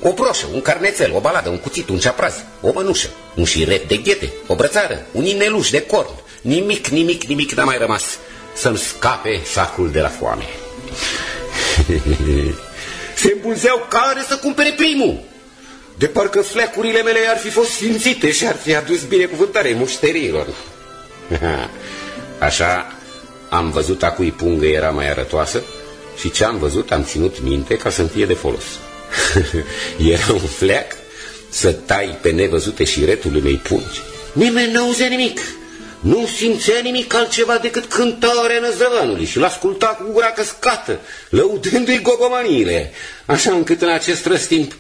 O broșă, un carnețel, o baladă, un cuțit, un ceapraz, o mănușă, un șiret de ghete, o brățară, un ineluș de corn. Nimic, nimic, nimic n-a mai rămas să-mi scape sacul de la foame. *laughs* Se îmbulzeau care să cumpere primul. De parcă fleacurile mele ar fi fost sfințite și ar fi adus binecuvântare mușterilor. *laughs* Așa am văzut a cui pungă era mai arătoasă și ce am văzut am ținut minte ca să-mi fie de folos. *laughs* era un fleac să tai pe nevăzute și retul mei pungi. Nimeni nu auzea nimic. Nu simțea nimic altceva decât cântarea năzdrăvanului și l-asculta cu gura căscată, lăudându-i gogomaniile, așa încât în acest răstimp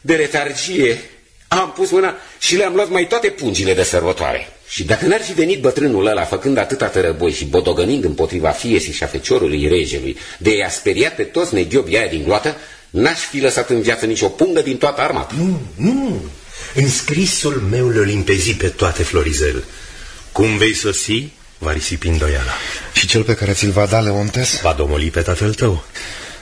de letargie am pus mâna și le-am luat mai toate pungile de sărbătoare. Și dacă n-ar fi venit bătrânul ăla făcând atâta tărăboi și bodogănind împotriva fiesii și a feciorului regelui, de i-a speriat pe toți neghiobii aia din gloată, n-aș fi lăsat în viață nicio pungă din toată armata. Nu, nu. În scrisul meu le-o limpezi pe toate, Florizel. Cum vei sosi, va risipi îndoiala. Și cel pe care ți-l va da, Leontes? Va domoli pe tatăl tău.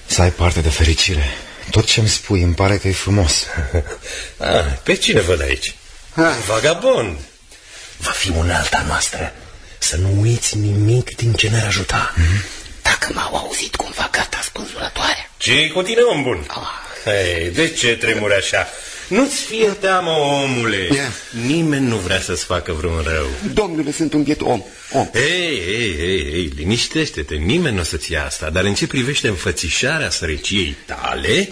Să ai parte de fericire. Tot ce-mi spui îmi pare că e frumos. *laughs* ah, pe cine văd aici? Ah. Vagabond. Va fi alta noastră. Să nu uiți nimic din ce ne-ar ajuta. Mm -hmm. Dacă m-au auzit cumva gata spânzurătoare. Ce cu tine, om bun? Ah. Hey, de ce tremuri așa? Nu-ți fie teamă, omule. Yeah. Nimeni nu vrea să-ți facă vreun rău. Domnule, sunt un biet om. om. Ei, ei, ei, ei, liniștește-te. Nimeni nu o să-ți ia asta. Dar în ce privește înfățișarea sărăciei tale,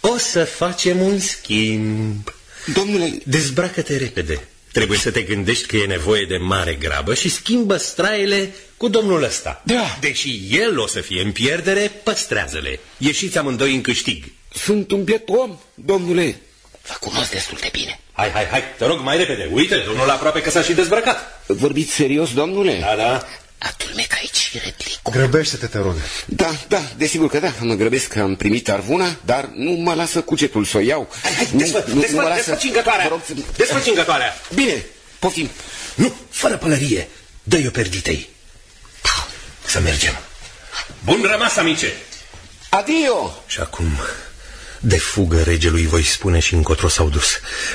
o să facem un schimb. Domnule... Dezbracă-te repede. Trebuie să te gândești că e nevoie de mare grabă și schimbă straile cu domnul ăsta. Da. Deși el o să fie în pierdere, păstrează-le. Ieșiți amândoi în câștig. Sunt un biet om, domnule. Vă cunosc destul de bine. Hai, hai, hai, te rog mai repede. Uite, domnul aproape că s-a și dezbrăcat. Vorbiți serios, domnule? Da, da. Adulmec aici redlicul. Grăbește-te, te rog. Da, da, desigur că da. Mă grăbesc că am primit arvuna, dar nu mă lasă cugetul să o iau. Hai, hai, nu, desfă, nu, desfă, nu mă lasă... desfăcingătoarea. Rog, desfăcingătoarea. Bine, poftim. Nu, fără pălărie. Dă-i-o perditei. Da. Să mergem. Bun rămas, amice. Adio! Și acum de fugă regelui voi spune și încotro s-au dus.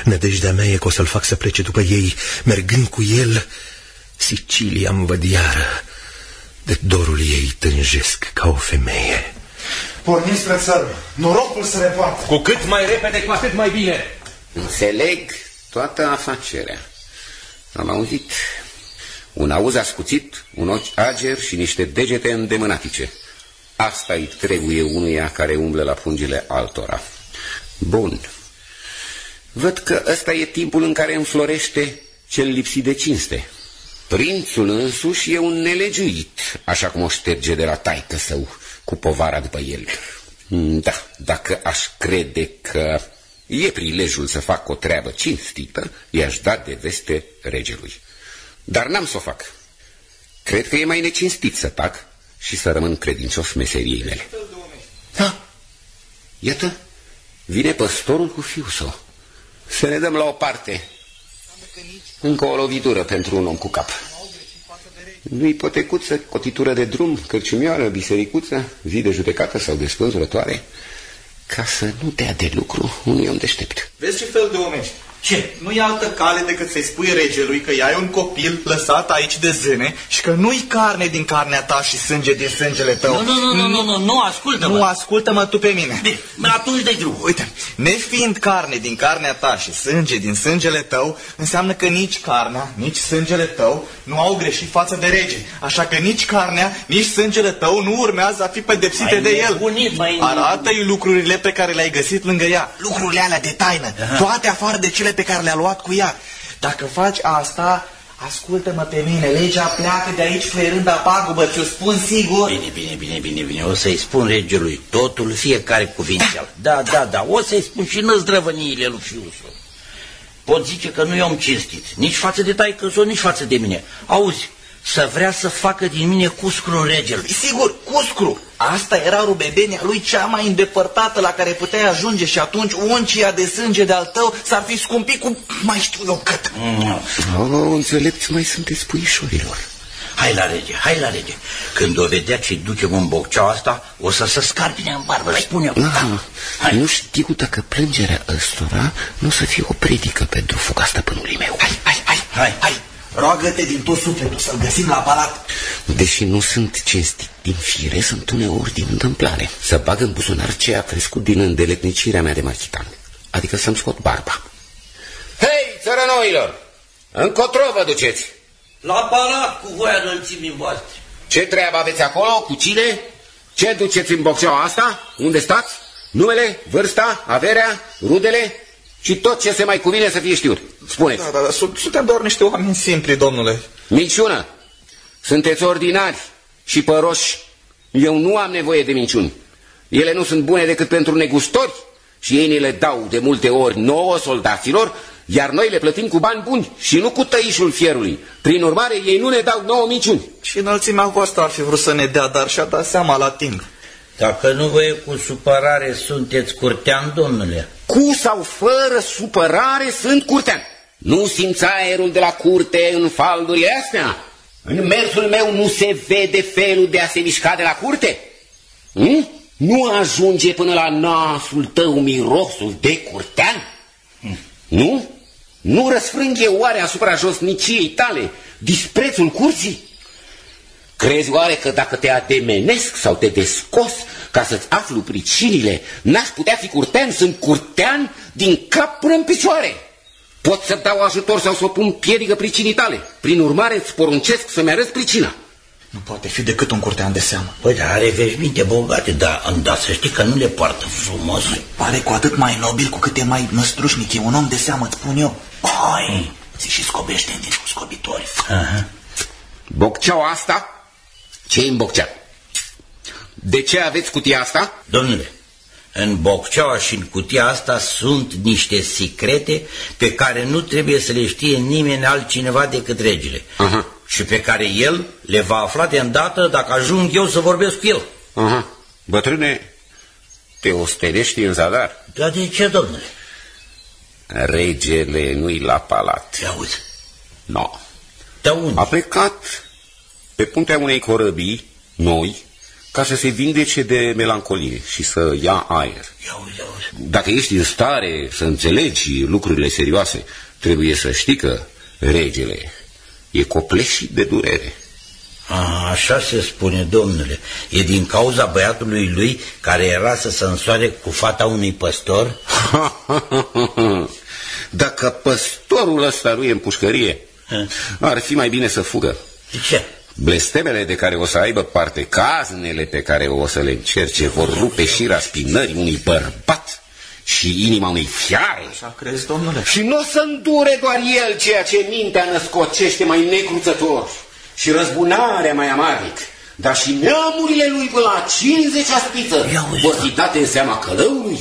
Nădejdea mea e că o să-l fac să plece după ei, mergând cu el, Sicilia îmi văd iară. De dorul ei tânjesc ca o femeie. Pornim spre țară. Norocul să repoartă. Cu cât mai repede, cu atât mai bine. Înțeleg toată afacerea. Am auzit un auz ascuțit, un ochi ager și niște degete îndemânatice. asta îi trebuie unuia care umblă la pungile altora. Bun. Văd că ăsta e timpul în care înflorește cel lipsit de cinste. Prințul însuși e un nelegiuit, așa cum o șterge de la taică său cu povara după el. Da, dacă aș crede că e prilejul să fac o treabă cinstită, i-aș da de veste regelui. Dar n-am să o fac. Cred că e mai necinstit să tac și să rămân credincios meseriei mele. Da, iată, vine păstorul cu fiul său. Să ne dăm la o parte. Încă o lovitură pentru un om cu cap. Nu-i potecuță, cotitură de drum, cărciumioară, bisericuță, zi de judecată sau de spânzurătoare, ca să nu dea de lucru unui om deștept. Vezi ce fel de om ești? Ce? Nu e altă cale decât să-i spui regelui că ai un copil lăsat aici de zâne și că nu-i carne din carnea ta și sânge din sângele tău. Nu, nu, nu, nu, nu, nu, nu ascultă-mă. Nu, ascultă-mă tu pe mine. De, atunci dai drum. Uite, nefiind carne din carnea ta și sânge din sângele tău, înseamnă că nici carnea, nici sângele tău nu au greșit față de rege. Așa că nici carnea, nici sângele tău nu urmează a fi pedepsite mai de el. Nebunit, mai Arată-i lucrurile pe care le-ai găsit lângă ea. Lucrurile alea de taină. Aha. Toate afară de cele pe care le-a luat cu ea. Dacă faci asta, ascultă-mă pe mine, legea pleacă de aici fluierând a pagubă, ți-o spun sigur. Bine, bine, bine, bine, bine, o să-i spun regelui totul, fiecare cuvințel. Da, da, da, da, o să-i spun și năzdrăvăniile lui fiul său. Pot zice că nu i-am cinstit, nici față de taică nici față de mine. Auzi, să vrea să facă din mine cuscru regelui. Sigur, cuscru. Asta era rubebenia lui cea mai îndepărtată la care puteai ajunge și atunci uncia de sânge de-al tău s-ar fi scumpit cu mai știu eu cât. Mm. Oh, înțelepți mai sunteți puișorilor. Hai la rege, hai la rege. Când o vedea ce ducem în bocceaua asta, o să se scarpine în barbă, spune da, hai. Nu știu dacă plângerea ăstora nu o să fie o predică pentru fuga stăpânului meu. Hai, hai, hai, hai, hai. Roagă-te din tot sufletul să-l găsim la palat. Deși nu sunt cinstit din fire, sunt uneori din întâmplare. Să bag în buzunar ce a crescut din îndeletnicirea mea de machitan. Adică să-mi scot barba. Hei, țărănoilor! Încotro vă duceți! La palat cu voia înălțimii voastre. Ce treabă aveți acolo? Cu cine? Ce duceți în boxeaua asta? Unde stați? Numele, vârsta, averea, rudele? Și tot ce se mai cuvine să fie știut. Spuneți. Da, da, da, suntem doar niște oameni simpli, domnule. Minciună. Sunteți ordinari și păroși. Eu nu am nevoie de minciuni. Ele nu sunt bune decât pentru negustori și ei ne le dau de multe ori nouă soldaților, iar noi le plătim cu bani buni și nu cu tăișul fierului. Prin urmare, ei nu ne dau nouă minciuni. Și înălțimea voastră ar fi vrut să ne dea, dar și-a dat seama la timp. Dacă nu vă e cu supărare, sunteți curtean, domnule? Cu sau fără supărare sunt curtean. Nu simți aerul de la curte în faldurile astea? În mersul meu nu se vede felul de a se mișca de la curte? Hm? Nu ajunge până la nasul tău mirosul de curtean? Hm. Nu? Nu răsfrânge oare asupra josniciei tale disprețul curții? Crezi oare că dacă te ademenesc sau te descos ca să-ți aflu pricinile, n-aș putea fi curtean? Sunt curtean din cap până în picioare. Pot să dau ajutor sau să pun piedică pricinii tale. Prin urmare îți poruncesc să-mi arăți pricina. Nu poate fi decât un curtean de seamă. Păi, dar are veșminte bogate, dar, dar să știi că nu le poartă frumos. Pare cu atât mai nobil cu cât e mai năstrușnic. E un om de seamă, îți spun eu. Păi, ți și scobește din scobitori. Aha. Bocceaua asta ce în boccea? De ce aveți cutia asta? Domnule, în bocceaua și în cutia asta sunt niște secrete pe care nu trebuie să le știe nimeni altcineva decât regele. Aha. Și pe care el le va afla de îndată dacă ajung eu să vorbesc cu el. Aha. Bătrâne, te ostenești în zadar? Da, de ce, domnule? Regele nu-i la palat. Te auzi? Nu. No. De unde? A plecat pe puntea unei corăbii noi ca să se vindece de melancolie și să ia aer. Dacă ești în stare să înțelegi lucrurile serioase, trebuie să știi că regele e copleșit de durere. A, așa se spune, domnule. E din cauza băiatului lui care era să se însoare cu fata unui păstor? *laughs* Dacă păstorul ăsta nu e în pușcărie, ar fi mai bine să fugă. De ce? Blestemele de care o să aibă parte, caznele pe care o să le încerce, vor rupe și spinării unui bărbat și inima unei fiare. Așa crezi, domnule? Și nu o să îndure doar el ceea ce mintea născocește mai necruțător și răzbunarea mai amarnic, dar și neamurile lui până la 50 aspiță vor fi date în seama călăului,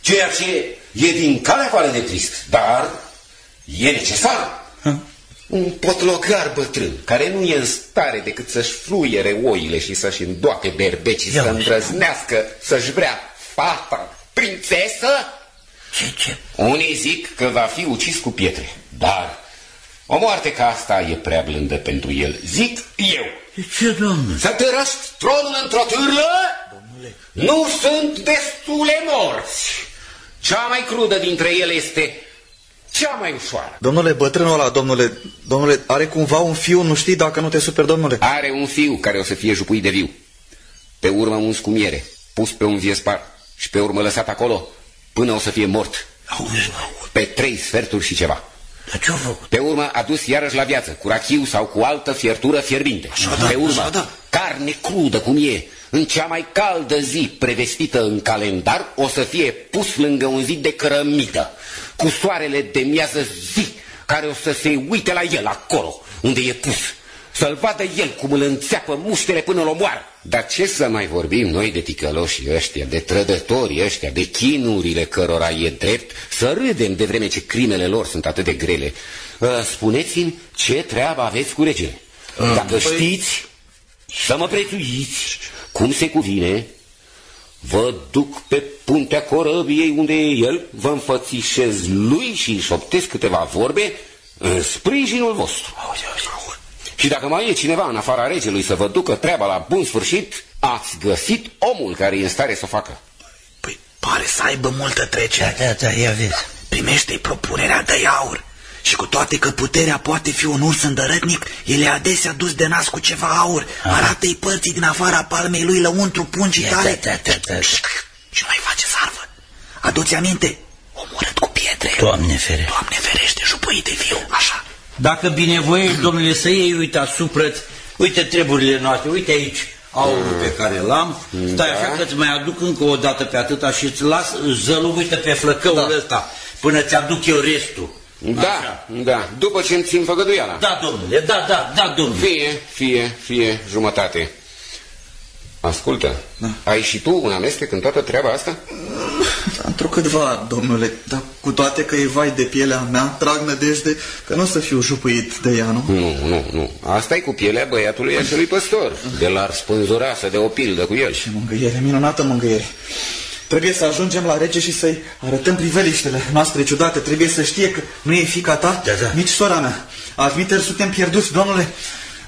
ceea ce e din calea afară de trist, dar e necesar. Ha? Un potlogar bătrân, care nu e în stare decât să-și fluiere oile și să-și îndoape berbecii, să îndrăznească, să-și vrea fata, prințesă? Ce, ce? Unii zic că va fi ucis cu pietre, dar o moarte ca asta e prea blândă pentru el. Zic eu. Ce, domnule? Să tărăști tronul într-o târlă? Domnule. Nu sunt destule morți. Cea mai crudă dintre ele este cea mai ușoară. Domnule, bătrânul ăla, domnule, domnule, are cumva un fiu, nu știi dacă nu te super, domnule? Are un fiu care o să fie jupuit de viu. Pe urmă uns cu miere, pus pe un viespar și pe urmă lăsat acolo până o să fie mort. Auzi, Pe trei sferturi și ceva. Dar ce-a făcut? Pe urmă adus iarăși la viață, cu rachiu sau cu altă fiertură fierbinte. Așa, da, pe urmă, așa, da. carne crudă cum e, în cea mai caldă zi prevestită în calendar, o să fie pus lângă un zid de cărămită, cu soarele de miază zi, care o să se uite la el acolo, unde e pus să-l vadă el cum îl înțeapă muștele până îl omoară. Dar ce să mai vorbim noi de ticăloșii ăștia, de trădătorii ăștia, de chinurile cărora e drept, să râdem de vreme ce crimele lor sunt atât de grele. Spuneți-mi ce treabă aveți cu regele. Dacă păi... știți, să mă prețuiți cum se cuvine, vă duc pe puntea corăbiei unde e el, vă înfățișez lui și șoptesc câteva vorbe în sprijinul vostru. Auzi, auzi, auzi. Și dacă mai e cineva în afara regelui să vă ducă treaba la bun sfârșit, ați găsit omul care e în stare să o facă. Păi pare să aibă multă trecere. Da, da, da, ia vezi. Primește-i propunerea de aur. Și cu toate că puterea poate fi un urs îndărătnic, el e adesea dus de nas cu ceva aur. Arată-i părții din afara palmei lui lăuntru pungii tale. Da, da, da, da. Și mai face sarvă. Adu-ți aminte, omorât cu pietre. Doamne ferește. Doamne ferește, jupăit de viu, așa. Dacă binevoie, domnule, să iei, uite asupra uite treburile noastre, uite aici aurul pe care l-am, stai așa că îți mai aduc încă o dată pe atâta și îți las zălul, uite, pe flăcăul da. ăsta, până ți-aduc eu restul. Da, așa. da, după ce îmi țin făgăduiala. Da, domnule, da, da, da, domnule. Fie, fie, fie jumătate. Ascultă, da. ai și tu un amestec în toată treaba asta? Într-o câtva, domnule, dar cu toate că e vai de pielea mea, trag nădejde că nu o să fiu jupuit de ea, nu? Nu, nu, nu. asta e cu pielea băiatului acelui păstor. De l-ar spânzura să de o pildă cu el. Ce mângâiere, minunată mângâiere. Trebuie să ajungem la rege și să-i arătăm priveliștele noastre ciudate. Trebuie să știe că nu e fica ta, da, da. nici sora mea. Admiter, suntem pierduți, domnule.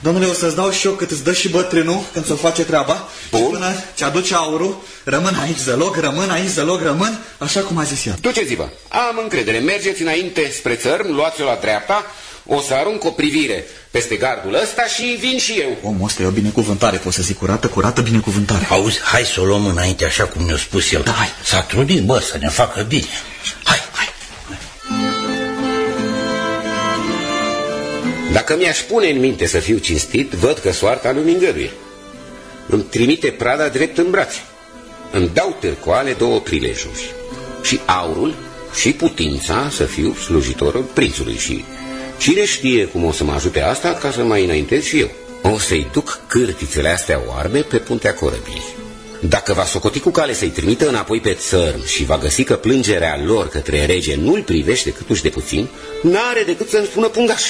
Domnule, o să-ți dau și eu cât îți dă și bătrânul când să face treaba. Bun. Și până ți aduce aurul, rămân aici zălog, rămân aici zălog, rămân, așa cum a zis el. Duceți-vă, am încredere, mergeți înainte spre țărm, luați-o la dreapta, o să arunc o privire peste gardul ăsta și vin și eu. Omul ăsta e o binecuvântare, pot să zic, curată, curată binecuvântare. Auzi, hai să o luăm înainte așa cum ne-a spus el. Da, hai. S-a trudit, bă, să ne facă bine. Hai, hai. Dacă mi-aș pune în minte să fiu cinstit, văd că soarta nu mi îngăduie. Îmi trimite prada drept în brațe. Îmi dau târcoale două prilejuri. Și aurul și putința să fiu slujitorul prințului și cine știe cum o să mă ajute asta ca să mai înaintez și eu. O să-i duc cârtițele astea oarbe pe puntea corăbiei. Dacă va socoti cu cale să-i trimită înapoi pe țărm și va găsi că plângerea lor către rege nu-l privește câtuși de puțin, n-are decât să-mi spună pungaș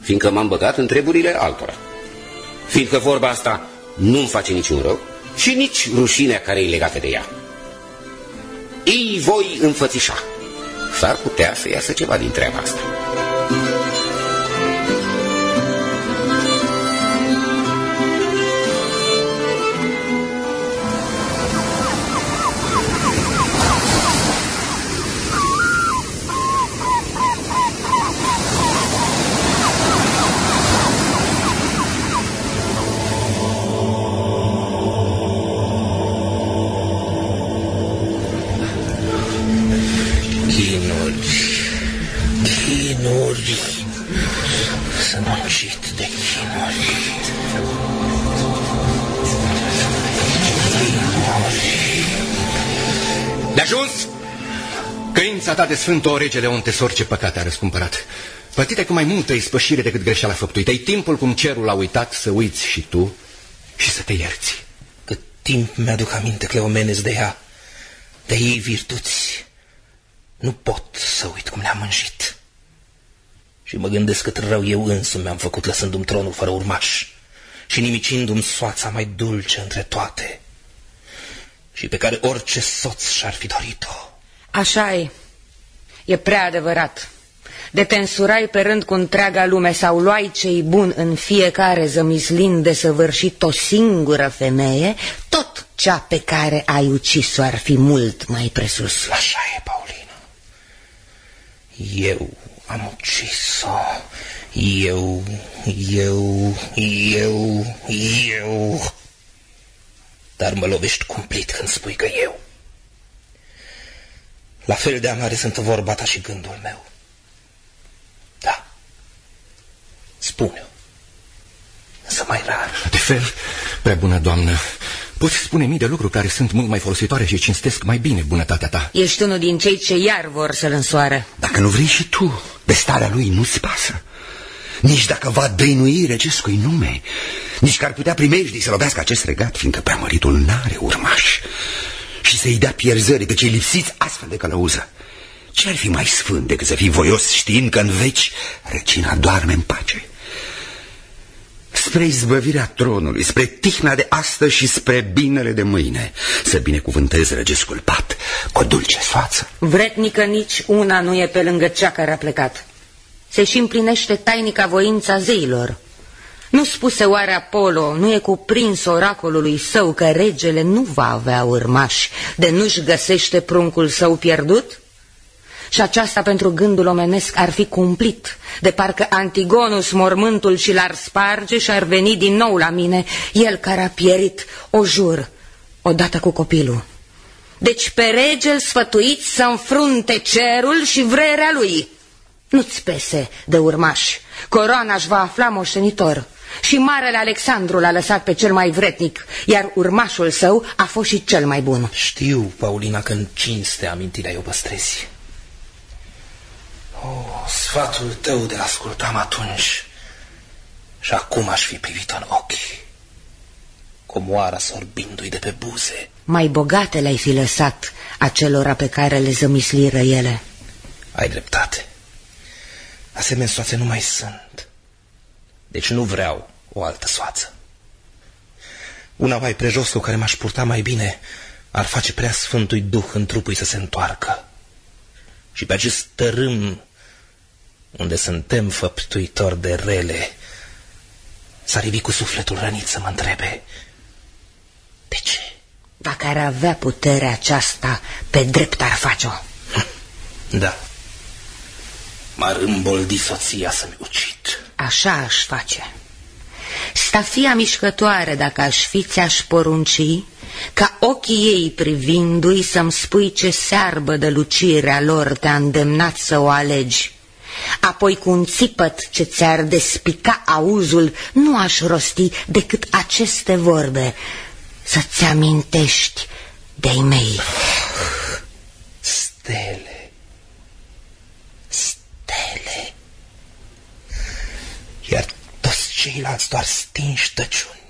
fiindcă m-am băgat în treburile altora. Fiindcă vorba asta nu-mi face niciun rău și nici rușinea care e legată de ea. Ei voi înfățișa. S-ar putea să iasă ceva din treaba asta. De sfânt, o regele Ontesor, ce păcate a răscumpărat. Plătite cu mai multă ispășire decât greșeala făptuită. E timpul cum cerul a uitat să uiți și tu și să te ierți. Cât timp mi-aduc aminte, Cleomenes, de ea, de ei virtuți, nu pot să uit cum le-am mânjit. Și mă gândesc cât rău eu însumi mi-am făcut lăsându-mi tronul fără urmaș și nimicindu-mi soața mai dulce între toate și pe care orice soț și-ar fi dorit-o. Așa e. E prea adevărat. De te însurai pe rând cu întreaga lume sau luai cei bun în fiecare zămislind de săvârșit o singură femeie, tot cea pe care ai ucis-o ar fi mult mai presus. Așa e, Paulina. Eu am ucis-o. Eu, eu, eu, eu. Dar mă lovești cumplit când spui că eu. La fel de amare sunt vorba ta și gândul meu. Da. Spune-o. Însă mai rar. De fel, prea bună doamnă, poți spune mii de lucruri care sunt mult mai folositoare și cinstesc mai bine bunătatea ta. Ești unul din cei ce iar vor să-l însoară. Dacă nu vrei și tu, de starea lui nu-ți pasă. Nici dacă va dăinui regescui nume, nici că ar putea primejdii să lovească acest regat, fiindcă preamăritul n-are urmași și să-i dea pierzări pe cei lipsiți astfel de călăuză. Ce ar fi mai sfânt decât să fii voios știind că în veci regina doarme în pace? Spre izbăvirea tronului, spre tihna de astăzi și spre binele de mâine, să binecuvântezi regescul pat cu o dulce soață. Vretnică nici una nu e pe lângă cea care a plecat. Se și împlinește tainica voința zeilor. Nu spuse oare Apollo, nu e cuprins oracolului său că regele nu va avea urmași, de nu-și găsește pruncul său pierdut? Și aceasta pentru gândul omenesc ar fi cumplit, de parcă Antigonus mormântul și l-ar sparge și ar veni din nou la mine, el care a pierit, o jur, odată cu copilul. Deci pe regel sfătuit să înfrunte cerul și vrerea lui. Nu-ți pese de urmași, coroana-și va afla moștenitor. Și marele Alexandru l-a lăsat pe cel mai vretnic, iar urmașul său a fost și cel mai bun. Știu, Paulina, că în cinste amintirea o păstrezi. Oh, sfatul tău de ascultam atunci și acum aș fi privit în ochi, comoara sorbindu-i de pe buze. Mai bogate le-ai fi lăsat acelora pe care le zămisliră ele. Ai dreptate. Asemenea soațe nu mai sunt. Deci nu vreau o altă soață. Una mai prejos cu care m-aș purta mai bine ar face prea Sfântului Duh în trupul să se întoarcă. Și pe acest tărâm unde suntem făptuitori de rele, s-a rivit cu sufletul rănit să mă întrebe de ce? Dacă ar avea puterea aceasta, pe drept ar face-o. Da. M-ar îmboldi soția să-mi ucid. Așa aș face. Stafia mișcătoare, dacă aș fi, ți-aș porunci, ca ochii ei privindu-i să-mi spui ce searbă de lucirea lor te-a îndemnat să o alegi. Apoi cu un țipăt ce ți-ar despica auzul, nu aș rosti decât aceste vorbe, să-ți amintești de-ai mei. Stele, stele, iar toți ceilalți doar stinși tăciuni.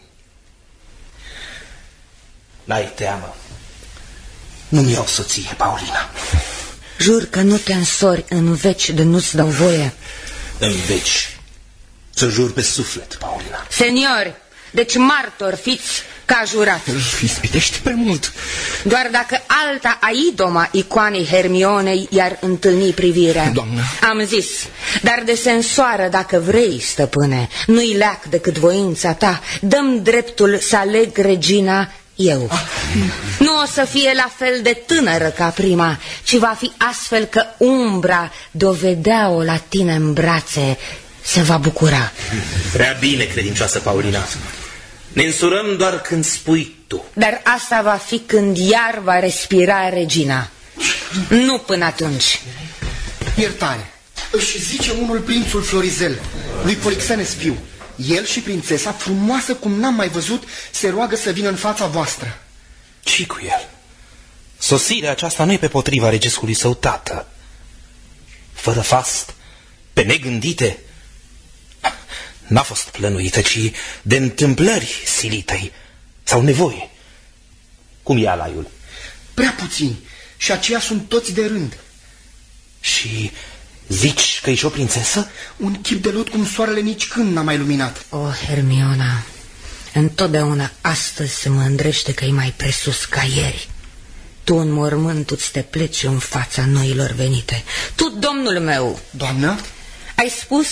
N-ai teamă, nu-mi iau soție, Paulina. Jur că nu te însori în veci de nu-ți dau voie. În veci. Să jur pe suflet, Paulina. Seniori, deci martor fiți ca jurat. Îl ispitești prea mult. Doar dacă alta aidoma icoanei Hermionei i-ar întâlni privirea. Doamnă. Am zis, dar de sensoară dacă vrei, stăpâne, nu-i leac decât voința ta, dăm dreptul să aleg regina eu. Nu o să fie la fel de tânără ca prima, ci va fi astfel că umbra dovedea-o la tine în brațe se va bucura. Prea bine, credincioasă Paulina. Ne însurăm doar când spui tu. Dar asta va fi când iar va respira regina. Nu până atunci. Iertare. Își zice unul prințul Florizel, lui Polixenes fiu. El și prințesa, frumoasă cum n-am mai văzut, se roagă să vină în fața voastră. ce cu el? Sosirea aceasta nu e pe potriva regescului său tată. Fără fast, pe negândite, n-a fost plănuită, ci de întâmplări silitei sau nevoie. Cum e alaiul? Prea puțini și aceia sunt toți de rând. Și zici că ești o prințesă? Un chip de lut cum soarele nici când n-a mai luminat. O, oh, Hermiona, întotdeauna astăzi se mândrește că e mai presus ca ieri. Tu în mormânt îți te pleci în fața noilor venite. Tu, domnul meu... Doamnă? Ai spus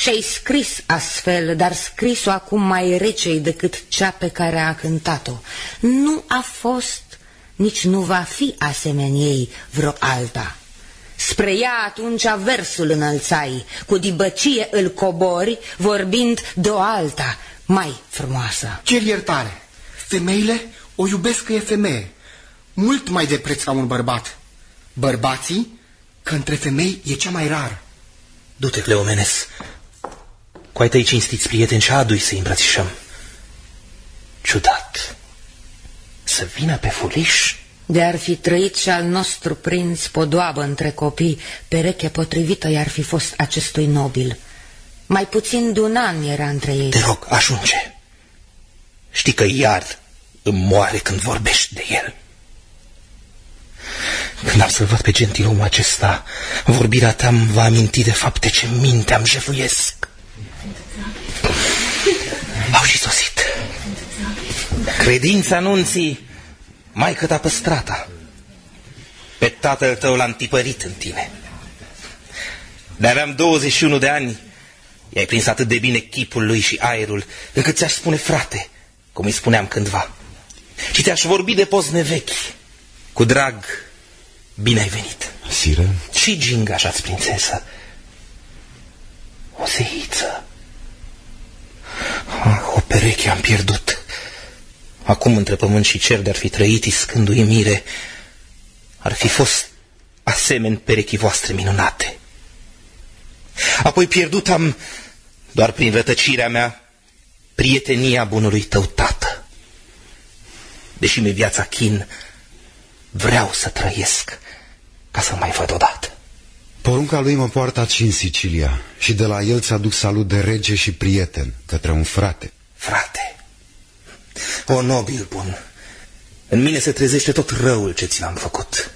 și ai scris astfel, dar scris-o acum mai rece decât cea pe care a cântat-o. Nu a fost, nici nu va fi asemeniei vreo alta. Spre ea atunci versul înălțai, cu dibăcie îl cobori, vorbind de o alta, mai frumoasă. Cer iertare. Femeile o iubesc că e femeie, mult mai de preț ca un bărbat. Bărbații, că între femei e cea mai rară. Du-te, Cleomenes, cu ai tăi cinstiți prieteni și adu să-i îmbrățișăm. Ciudat. Să vină pe fuliș? De-ar fi trăit și al nostru prinț podoabă între copii, pereche potrivită i-ar fi fost acestui nobil. Mai puțin de un an era între ei. Te rog, ajunge. Știi că iar îmi moare când vorbești de el. Când am să văd pe gentilomul acesta, vorbirea ta îmi va aminti de fapte ce minte am jefuiesc. Au și sosit. Credința anunții, mai cât a păstrata. Pe tatăl tău l-a întipărit în tine. De aveam 21 de ani, i-ai prins atât de bine chipul lui și aerul, încât ți-aș spune frate, cum îi spuneam cândva. Și te-aș vorbi de pozne vechi. Cu drag, bine ai venit. Sire? Și gingașa-ți, prințesă. O zeiță. Ah, o pereche am pierdut. Acum între pământ și cer de-ar fi trăit iscându-i mire, ar fi fost asemeni perechii voastre minunate. Apoi pierdut am, doar prin rătăcirea mea, prietenia bunului tău tată. Deși mi viața chin, vreau să trăiesc ca să mai văd odată. Porunca lui mă poartă aici în Sicilia și de la el ți-aduc salut de rege și prieten către un frate. Frate, o nobil bun, în mine se trezește tot răul ce ți l-am făcut.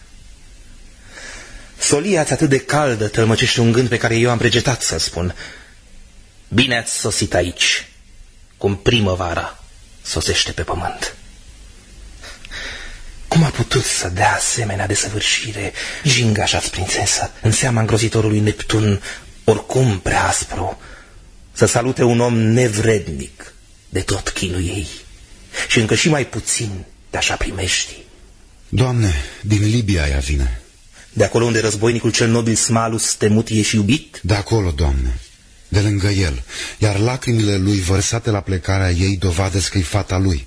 Solia ți atât de caldă tălmăcește un gând pe care eu am pregetat să spun. Bine ați sosit aici, cum primăvara sosește pe pământ. Cum a putut să dea asemenea desăvârșire jingașa prințesă în seama îngrozitorului Neptun, oricum prea aspru, să salute un om nevrednic de tot chinul ei și încă și mai puțin de așa primești? Doamne, din Libia ea vine. De acolo unde războinicul cel nobil Smalus temut e și iubit? De acolo, Doamne, de lângă el, iar lacrimile lui vărsate la plecarea ei dovadesc că fata lui.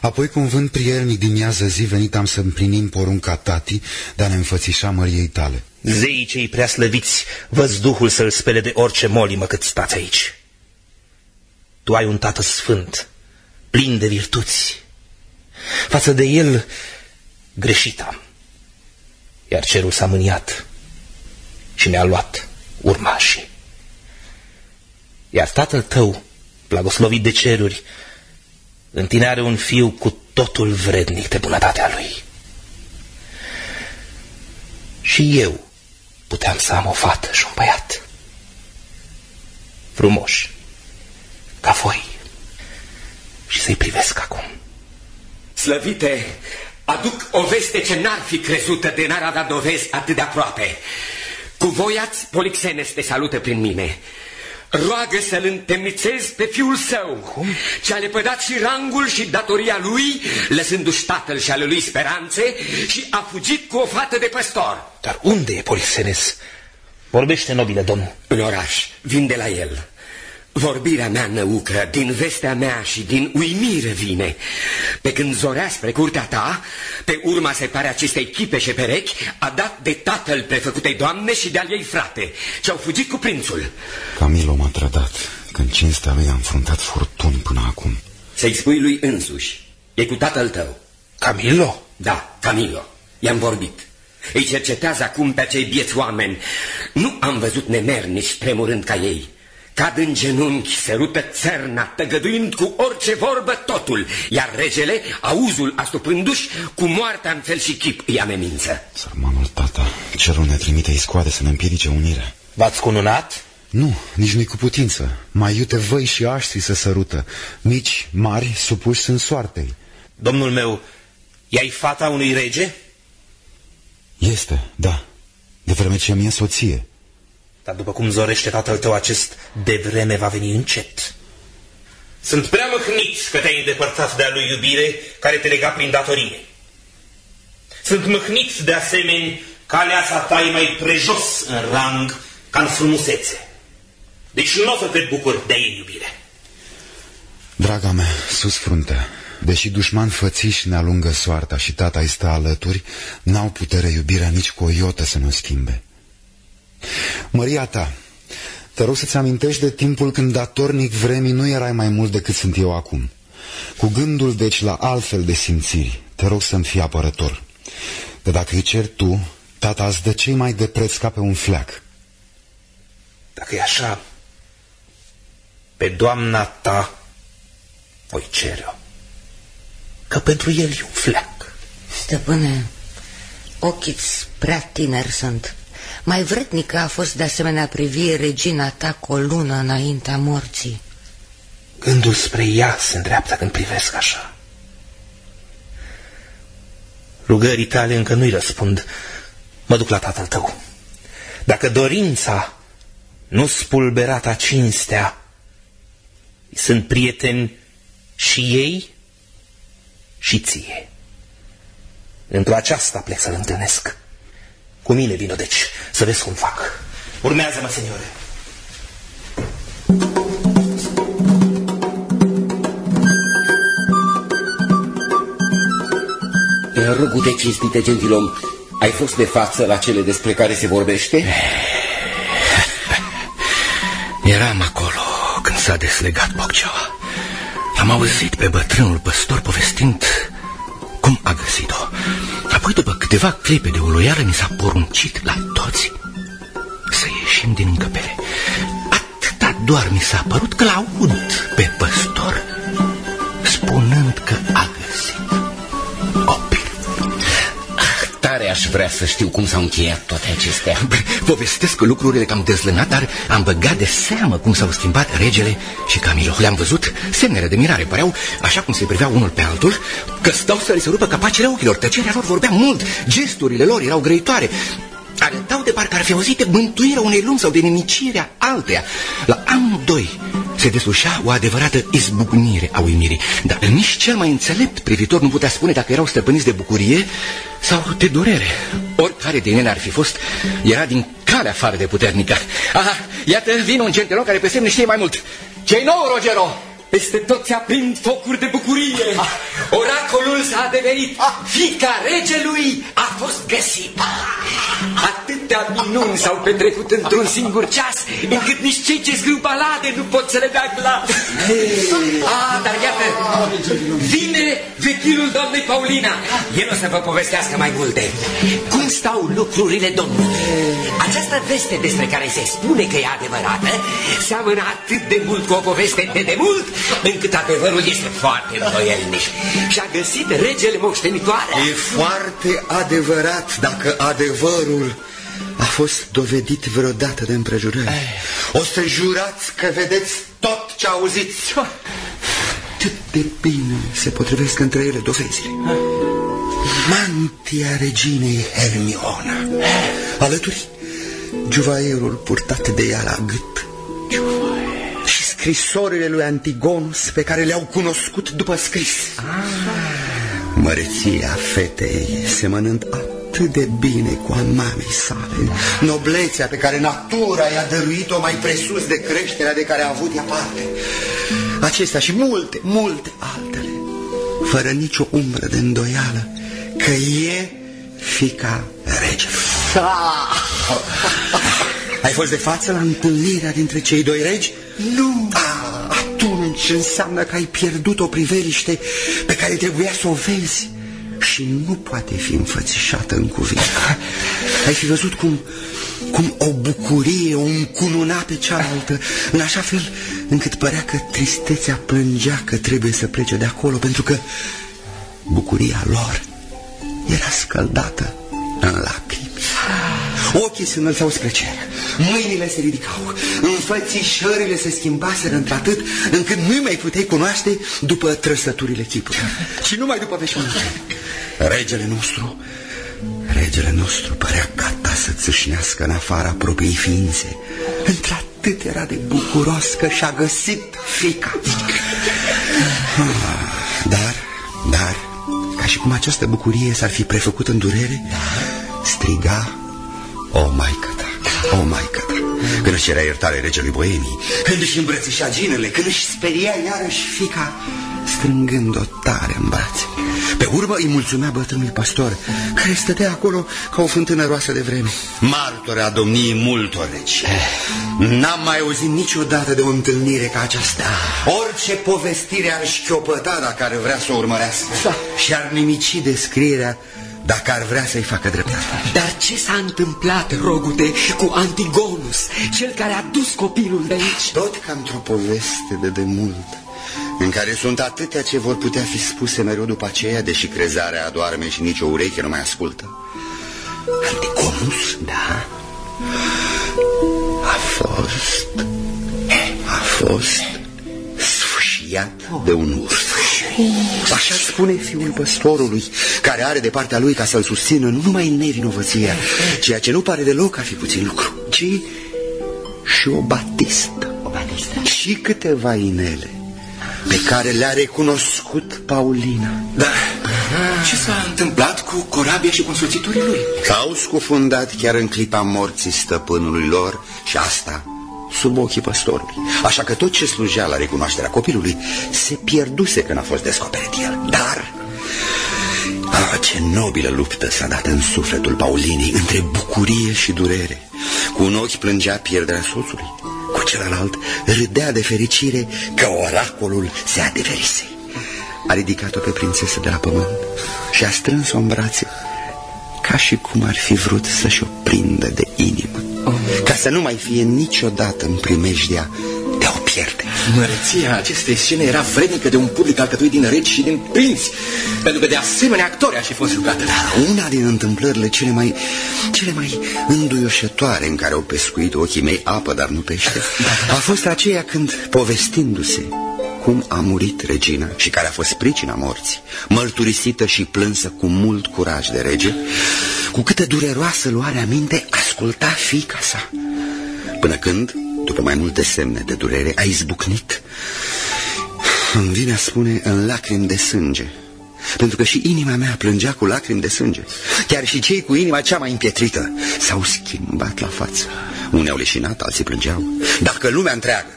Apoi, cu un vânt prielnic din miază zi, venit am să împlinim porunca tati de a ne înfățișa măriei tale. Zeii cei prea slăviți, văzduhul să-l spele de orice molimă cât stați aici. Tu ai un tată sfânt, plin de virtuți. Față de el, greșit am. Iar cerul s-a mâniat și mi-a luat urmașii. Iar tatăl tău, blagoslovit de ceruri, în tine are un fiu cu totul vrednic de bunătatea lui. Și eu puteam să am o fată și un băiat. Frumoși, ca voi. Și să-i privesc acum. Slăvite, aduc o veste ce n-ar fi crezută de n-ar avea dovezi atât de aproape. Cu voiați, Polixenes te salută prin mine roagă să-l întemnițez pe fiul său, Cum? ce a lepădat și rangul și datoria lui, lăsându-și tatăl și ale lui speranțe și a fugit cu o fată de păstor. Dar unde e Polisenes? Vorbește, nobile domn. În oraș, vin de la el. Vorbirea mea năucă, din vestea mea și din uimire vine. Pe când zorea spre curtea ta, pe urma separea acestei chipe și perechi, a dat de tatăl prefăcutei doamne și de-al ei frate, ce au fugit cu prințul. Camilo m-a trădat, când cinstea lui a înfruntat furtuni până acum. Să-i spui lui însuși, e cu tatăl tău. Camilo? Da, Camilo, i-am vorbit. Îi cercetează acum pe acei bieți oameni. Nu am văzut nemernici tremurând ca ei. Cad în genunchi, se rupe țerna, tăgăduind cu orice vorbă totul, iar regele, auzul astupându-și, cu moartea în fel și chip îi amenință. Sărmanul tata, cerul ne trimite iscoade să ne împiedice unirea. V-ați cununat? Nu, nici nu-i cu putință. Mai iute văi și aștri să sărută. Mici, mari, supuși sunt soartei. Domnul meu, i fata unui rege? Este, da. De vreme ce mi-e soție. Dar după cum zorește tatăl tău, acest de vreme va veni încet. Sunt prea mâhnit că te-ai îndepărtat de-a lui iubire care te lega prin datorie. Sunt mâhnit de asemenea că aleasa ta e mai prejos în rang ca în frumusețe. Deci nu o să te bucuri de ei iubire. Draga mea, sus fruntea, deși dușman fățiși ne alungă soarta și tata îi stă alături, n-au putere iubirea nici cu o iotă să nu schimbe. Măria ta, te rog să-ți amintești de timpul când datornic vremii nu erai mai mult decât sunt eu acum. Cu gândul, deci, la altfel de simțiri, te rog să-mi fii apărător. Că dacă îi cer tu, tata îți dă cei mai de preț ca pe un fleac. Dacă e așa, pe doamna ta voi cere-o. Că pentru el e un fleac. Stăpâne, ochii prea tineri sunt. Mai vrednică a fost de asemenea privire regina ta cu o lună înaintea morții. Gândul spre ea se îndreaptă când privesc așa. Rugării tale încă nu-i răspund. Mă duc la tatăl tău. Dacă dorința nu spulberata cinstea, sunt prieteni și ei și ție. Într-o aceasta plec să-l întâlnesc. Cu mine vină, deci, să vezi cum fac. Urmează-mă, seniore. Rugute cinstite, gentilom, ai fost de față la cele despre care se vorbește? *laughs* Eram acolo când s-a deslegat Bocceaua. Am auzit pe bătrânul păstor povestind cum a găsit-o. Apoi, după câteva clipe de uluială, mi s-a poruncit la toți să ieșim din încăpere. Atâta doar mi s-a părut că l-aud pe păstor spunând că a găsit Tare aș vrea să știu cum s-au încheiat toate acestea. Povestesc lucrurile cam dezlănat, dar am băgat de seamă cum s-au schimbat regele și Camilo. Le-am văzut, semnele de mirare păreau, așa cum se priveau unul pe altul, că stau să le se rupă capacele ochilor. Tăcerea lor vorbea mult, gesturile lor erau grăitoare. Arătau de parcă ar fi auzit de mântuirea unei lumi sau de nimicirea alteia. La amândoi se deslușea o adevărată izbucnire a uimirii, dar nici cel mai înțelept privitor nu putea spune dacă erau stăpâniți de bucurie sau de durere. Oricare din ele ar fi fost, era din care afară de puternică. Aha, iată, vine un gentilon care pe semne știe mai mult. Ce-i nou, Rogero? Peste tot se aprind focuri de bucurie. Ah. Oracolul s-a adeverit. Ah. Fica regelui a fost găsită. Atâtea minuni s-au petrecut într-un singur ceas, încât nici cei ce scriu balade nu pot să le dea glas. Ah, dar iată, vine vechilul doamnei Paulina. El o să vă povestească mai multe. Cum stau lucrurile, domnule? Această veste despre care se spune că e adevărată, seamănă atât de mult cu o poveste de demult, încât adevărul este foarte îndoielnic. Și-a găsit regele moștenitoare. E foarte adevărat dacă adevărul a fost dovedit vreodată de împrejurări. O să jurați că vedeți tot ce auziți. Cât de bine se potrivesc între ele dovezile. Mantia reginei Hermiona. Alături, juvaierul purtat de ea la gât. Și scrisorile lui Antigonus pe care le-au cunoscut după scris. Ah. Măreția fetei semănând apă atât de bine cu a mamei sale. Noblețea pe care natura i-a dăruit-o mai presus de creșterea de care a avut ea parte. Acestea și multe, multe altele, fără nicio umbră de îndoială, că e fica regelui. *laughs* *laughs* Ai fost de față la întâlnirea dintre cei doi regi? Nu! Ah, atunci înseamnă că ai pierdut o priveliște pe care trebuia să o vezi și nu poate fi înfățișată în cuvinte. Ai fi văzut cum, cum o bucurie o încununa pe cealaltă, în așa fel încât părea că tristețea plângea că trebuie să plece de acolo, pentru că bucuria lor era scăldată în lacrimi. Ochii se înălțau spre cer, mâinile se ridicau, înfățișările se schimbaseră într-atât încât nu mai puteai cunoaște după trăsăturile chipului și numai după veșmântare. Regele nostru, regele nostru părea gata să țâșnească în afara propriei ființe. Într-atât era de bucuros că și-a găsit fica. Dar, dar, ca și cum această bucurie s-ar fi prefăcut în durere, striga, o maică ta, o maică ta, când își cerea iertare regelui Boemii, când își îmbrățișa ginele, când își speria iarăși fica, strângând-o tare în brațe. Pe urmă îi mulțumea bătrânului pastor, care stătea acolo ca o fântână roasă de vreme. Martor a domniei multor regi. N-am mai auzit niciodată de o întâlnire ca aceasta. Orice povestire ar șchiopăta dacă ar vrea să o urmărească și ar nimici descrierea dacă ar vrea să-i facă dreptate. Dar ce s-a întâmplat, rogute, cu Antigonus, cel care a dus copilul de aici? Tot ca într-o poveste de demult, în care sunt atâtea ce vor putea fi spuse mereu după aceea, deși crezarea adoarme și nicio ureche nu mai ascultă. Antigonus? Da. A fost... A fost sfâșiat de un urs. Așa spune fiul păstorului, care are de partea lui ca să-l susțină nu numai nevinovăția, ceea ce nu pare deloc a fi puțin lucru, ci și o batistă. O batistă? Și câteva inele pe care le-a recunoscut Paulina. Da. Ce s-a întâmplat cu corabia și cu însoțitorii lui? Au scufundat chiar în clipa morții stăpânului lor și asta sub ochii păstorului. Așa că tot ce slujea la recunoașterea copilului se pierduse când a fost descoperit el. Dar... Ah, ce nobilă luptă s-a dat în sufletul Paulinii între bucurie și durere. Cu un ochi plângea pierderea soțului, cu celălalt râdea de fericire că oracolul se adeverise. A ridicat-o pe prințesă de la pământ și a strâns-o în brațe ca și cum ar fi vrut să-și o prindă de inimă ca să nu mai fie niciodată în primejdea de a o pierde. Măreția acestei scene era vrednică de un public alcătuit din regi și din prinți, pentru că de asemenea actori aș fi fost jucată. Dar una din întâmplările cele mai, cele mai înduioșătoare în care au pescuit ochii mei apă, dar nu pește, a fost aceea când, povestindu-se cum a murit regina și care a fost pricina morții, mărturisită și plânsă cu mult curaj de rege, cu câtă dureroasă luare aminte asculta fica sa. Până când, după mai multe semne de durere, a izbucnit, îmi vine a spune, în lacrimi de sânge, pentru că și inima mea plângea cu lacrimi de sânge. Chiar și cei cu inima cea mai împietrită s-au schimbat la față. Unii au leșinat, alții plângeau. Dacă lumea întreagă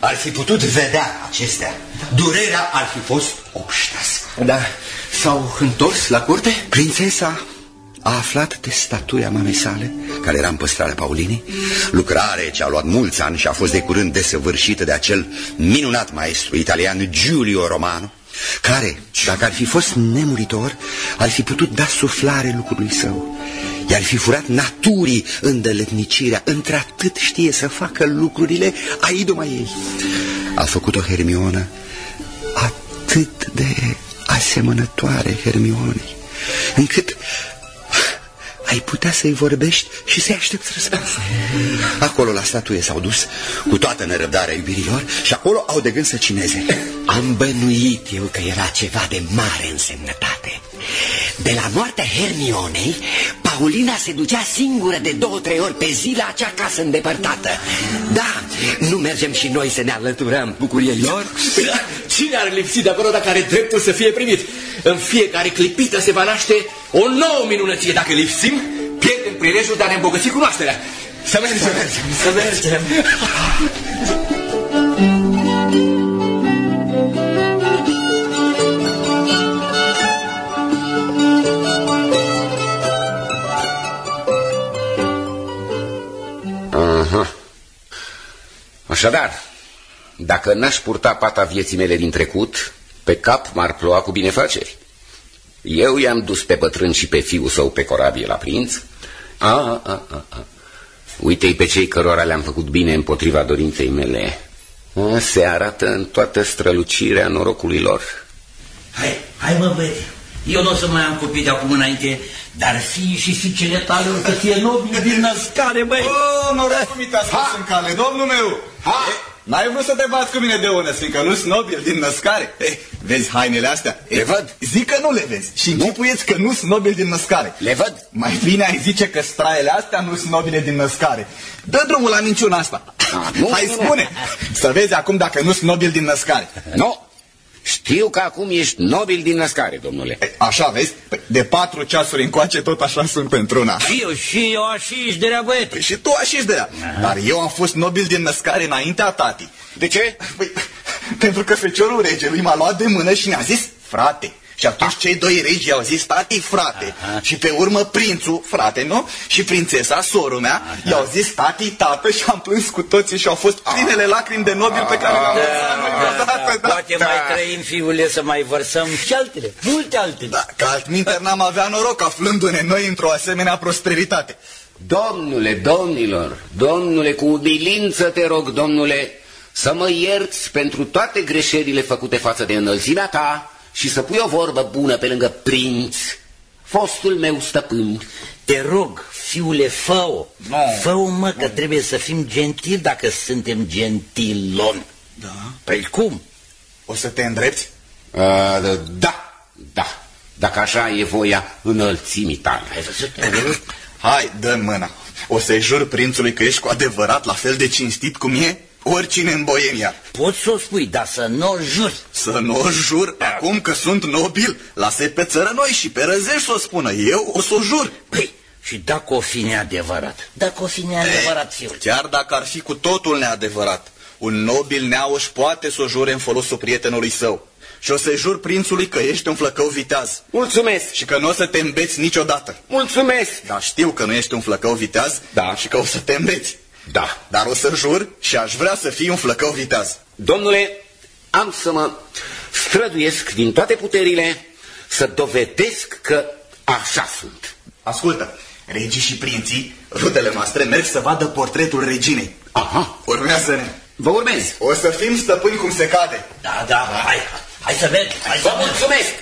ar fi putut vedea acestea, durerea ar fi fost obștească. Da, s-au întors la curte? Prințesa a aflat de statuia mamei sale, care era în păstrarea Paulinii, lucrare ce a luat mulți ani și a fost de curând desăvârșită de acel minunat maestru italian Giulio Romano, care, dacă ar fi fost nemuritor, ar fi putut da suflare lucrului său. I-ar fi furat naturii îndeletnicirea, într-atât știe să facă lucrurile a idoma ei. A făcut-o Hermionă atât de asemănătoare Hermionei, încât ai putea să-i vorbești și să-i aștepți răspunsul. Acolo la statuie s-au dus cu toată nerăbdarea iubirilor și acolo au de gând să cineze. Am bănuit eu că era ceva de mare însemnătate. De la moartea Hermionei, Paulina se ducea singură de două-trei ori pe zi la acea casă îndepărtată. Da, nu mergem și noi să ne alăturăm bucuriei lor? Cine ar lipsi de acolo dacă are dreptul să fie primit? În fiecare clipită se va naște o nouă minunăție. Dacă lipsim, pierdem prilejul de a ne îmbogăți cunoașterea. Să mergem, să mergem, să mergem. Aha. *laughs* Așadar, dacă n-aș purta pata vieții mele din trecut, pe cap m-ar ploua cu binefaceri. Eu i-am dus pe bătrân și pe fiul său pe corabie la prinț. A, a, a, a. Uite-i pe cei cărora le-am făcut bine împotriva dorinței mele. A, se arată în toată strălucirea norocului lor. Hai, hai mă băieți, eu nu o să mai am copii de acum înainte, dar fii și fiicele tale o să fie nobili *laughs* din născare, băi. Oh, norocul mi te-a scos în cale, domnul meu. Ha! N-ai vrut să te bați cu mine de ună, fiindcă nu-s nobil din născare. Eh, vezi hainele astea? Le văd. Zic că nu le vezi și închipuieți că nu-s nobil din născare. Le văd. Mai bine ai zice că straile astea nu sunt nobile din născare. Dă drumul la minciuna asta. nu, Hai nu, nu. spune, să vezi acum dacă nu-s nobil din născare. Nu, știu că acum ești nobil din născare, domnule. Așa, vezi? Păi, De patru ceasuri încoace tot așa sunt pentru una. Și eu, și eu aș de rea, băiete. Păi și tu așa de ea. Dar eu am fost nobil din născare înaintea tati. De ce? Păi, *laughs* pentru că feciorul regelui m-a luat de mână și ne-a zis, frate. Și atunci cei doi regi i-au zis, tati, frate. Și pe urmă prințul, frate, nu? Și prințesa, sorul mea, i-au zis, tati, tată și am plâns cu toții și au fost primele lacrimi de nobil pe care le-am văzut vreodată, da. Poate mai trăim, fiule, să mai vărsăm și altele, multe altele. Da, că altminteri n-am avea noroc aflându-ne noi într-o asemenea prosperitate. Domnule, domnilor, domnule, cu umilință te rog, domnule, să mă ierți pentru toate greșelile făcute față de înălțimea ta și să pui o vorbă bună pe lângă prinț, fostul meu stăpân. Te rog, fiule, fă-o. No. Fă-o, mă, că trebuie să fim gentili dacă suntem gentiloni. Da. Păi cum? O să te îndrepți? Uh, da, da, dacă așa e voia înălțimii tale. Ai văzut? Hai, dă mâna. O să-i jur prințului că ești cu adevărat la fel de cinstit cum e oricine în Boemia. Poți să o spui, dar să nu o juri. Să nu o jur acum că sunt nobil. Lasă pe țără noi și pe răzești să o spună. Eu o să o jur. Păi, și dacă o fi neadevărat? Dacă o fi neadevărat, fiule. Chiar dacă ar fi cu totul neadevărat, un nobil neauș poate să o jure în folosul prietenului său. Și o să-i jur prințului că ești un flăcău viteaz. Mulțumesc! Și că nu o să te îmbeți niciodată. Mulțumesc! Dar știu că nu ești un flăcău viteaz Da. și că o să te îmbeți. Da. Dar o să jur și aș vrea să fii un flăcău viteaz. Domnule, am să mă străduiesc din toate puterile să dovedesc că așa sunt. Ascultă, regii și prinții, rudele noastre, merg să vadă portretul reginei. Aha, Urmează-ne. vă urmez. O să fim stăpâni cum se cade. Da, da, hai, hai să mergem, hai să Vă mergem. mulțumesc!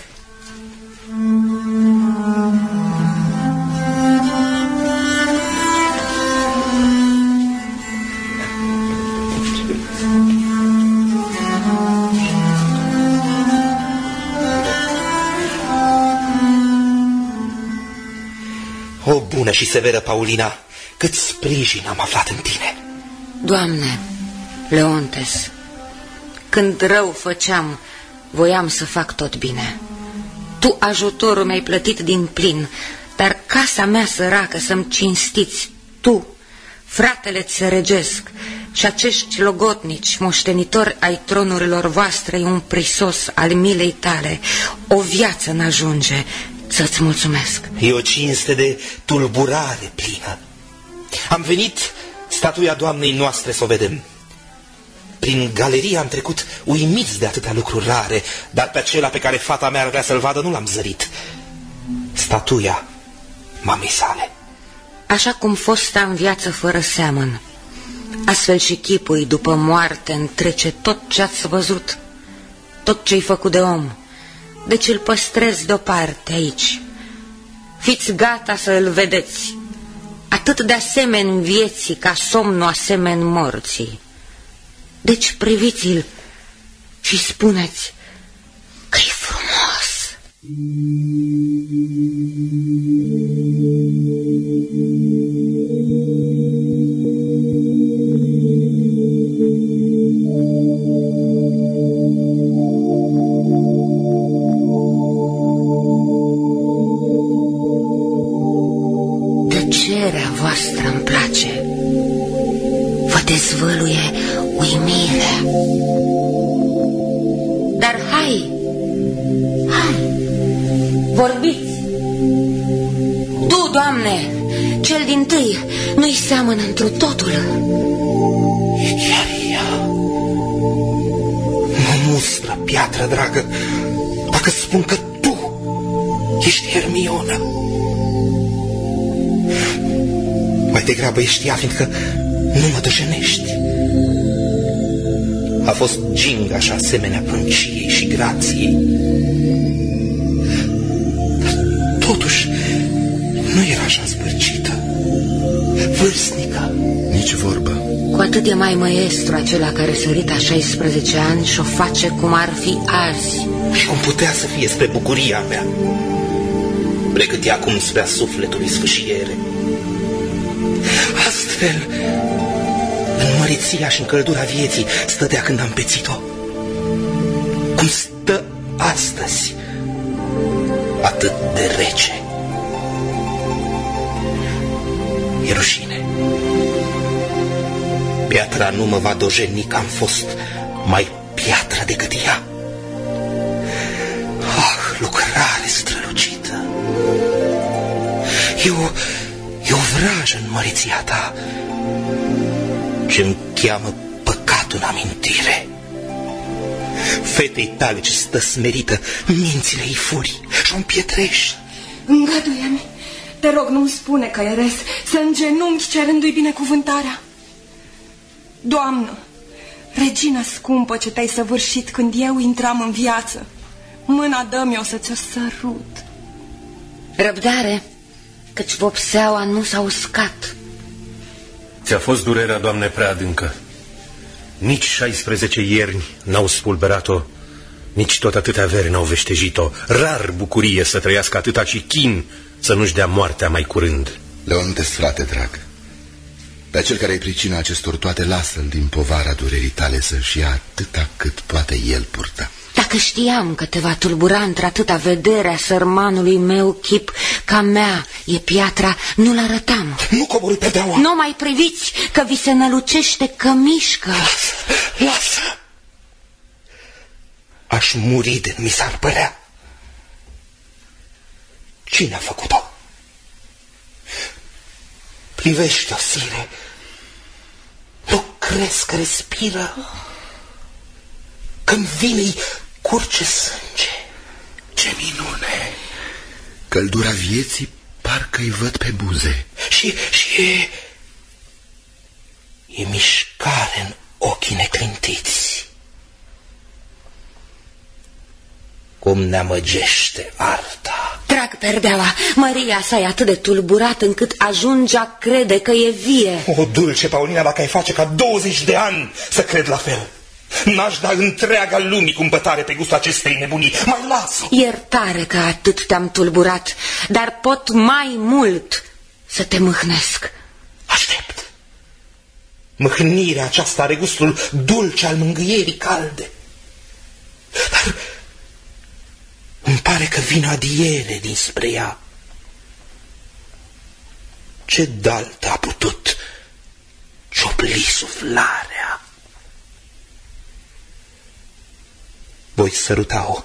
Bună și severă, Paulina, cât sprijin am aflat în tine. Doamne, Leontes, când rău făceam, voiam să fac tot bine. Tu ajutorul mi-ai plătit din plin, dar casa mea săracă să-mi cinstiți, tu, fratele-ți regesc, și acești logotnici, moștenitori ai tronurilor voastre, un prisos al milei tale, o viață n-ajunge, să-ți mulțumesc. E o cinste de tulburare plină. Am venit statuia Doamnei noastre să o vedem. Prin galerie am trecut uimiți de atâtea lucruri rare, dar pe acela pe care fata mea ar vrea să-l vadă nu l-am zărit. Statuia mamei sale. Așa cum fosta în viață fără seamăn, astfel și chipul după moarte întrece tot ce-ați văzut, tot ce-ai făcut de om, deci îl păstrez deoparte aici. Fiți gata să îl vedeți, atât de asemeni vieții ca somnul asemeni morții. Deci priviți-l și spuneți că-i frumos. tăcerea voastră îmi place, vă dezvăluie uimirea. Dar hai, hai, vorbiți! Tu, Doamne, cel din tâi, nu-i seamănă întru totul. Iar ea mă mustră, piatră dragă, dacă spun că tu ești Hermiona. Mai degrabă ești ea, fiindcă nu mă dăjenești. A fost ginga și asemenea prunciei și grației. Dar totuși nu era așa zbârcită, vârstnică. Nici vorbă. Cu atât e mai maestru acela care sărit a 16 ani și o face cum ar fi azi. Și cum putea să fie spre bucuria mea, pregăti acum spre sufletului sfâșiere. Astfel, în măriția și în căldura vieții stătea când am pețit-o. Cum stă astăzi, atât de rece. E rușine. Piatra nu mă va dojeni că am fost mai piatră decât ea. Ah, lucrare strălucită! E o, e o vrajă în măriția ta ce-mi cheamă păcatul în amintire. Fetei tale ce stă smerită, mințile ei furi și-o împietrești. Îngăduie-mi, te rog, nu-mi spune că eres să îngenunchi cerându-i binecuvântarea. Doamnă, regina scumpă ce te-ai săvârșit când eu intram în viață, mâna dă-mi o să ți-o sărut. Răbdare, căci vopseaua nu s-a uscat. Ți-a fost durerea, Doamne, prea adâncă. Nici 16 ierni n-au spulberat-o, nici tot atâtea avere n-au veștejit-o. Rar bucurie să trăiască atâta și chin să nu-și dea moartea mai curând. Leontes, frate drag, pe cel care e pricina acestor toate, lasă-l din povara durerii tale să-și ia atâta cât poate el purta. Dacă știam că te va tulbura într-atâta vederea sărmanului meu chip ca mea e piatra, nu-l arătam. Nu coborâ pe deaua. Nu mai priviți că vi se nălucește că mișcă. Lasă, lasă. Aș muri de mi s-ar părea. Cine a făcut-o? Privește-o, sire. Nu crezi că respiră? Când vine curge sânge. Ce minune! Căldura vieții parcă-i văd pe buze. Și, și e... E mișcare în ochii neclintiți. Cum ne amăgește arta. Trag perdeaua, Maria sa e atât de tulburat încât ajunge a crede că e vie. O, dulce, Paulina, dacă ai face ca 20 de ani să cred la fel. N-aș da întreaga lumii cumpătare pe gustul acestei nebunii. Mai las-o! Iertare că atât te-am tulburat, dar pot mai mult să te mâhnesc. Aștept. Mâhnirea aceasta are gustul dulce al mângâierii calde. Dar îmi pare că vin adiere dinspre ea. Ce daltă a putut ciopli suflarea? Voi săruta-o,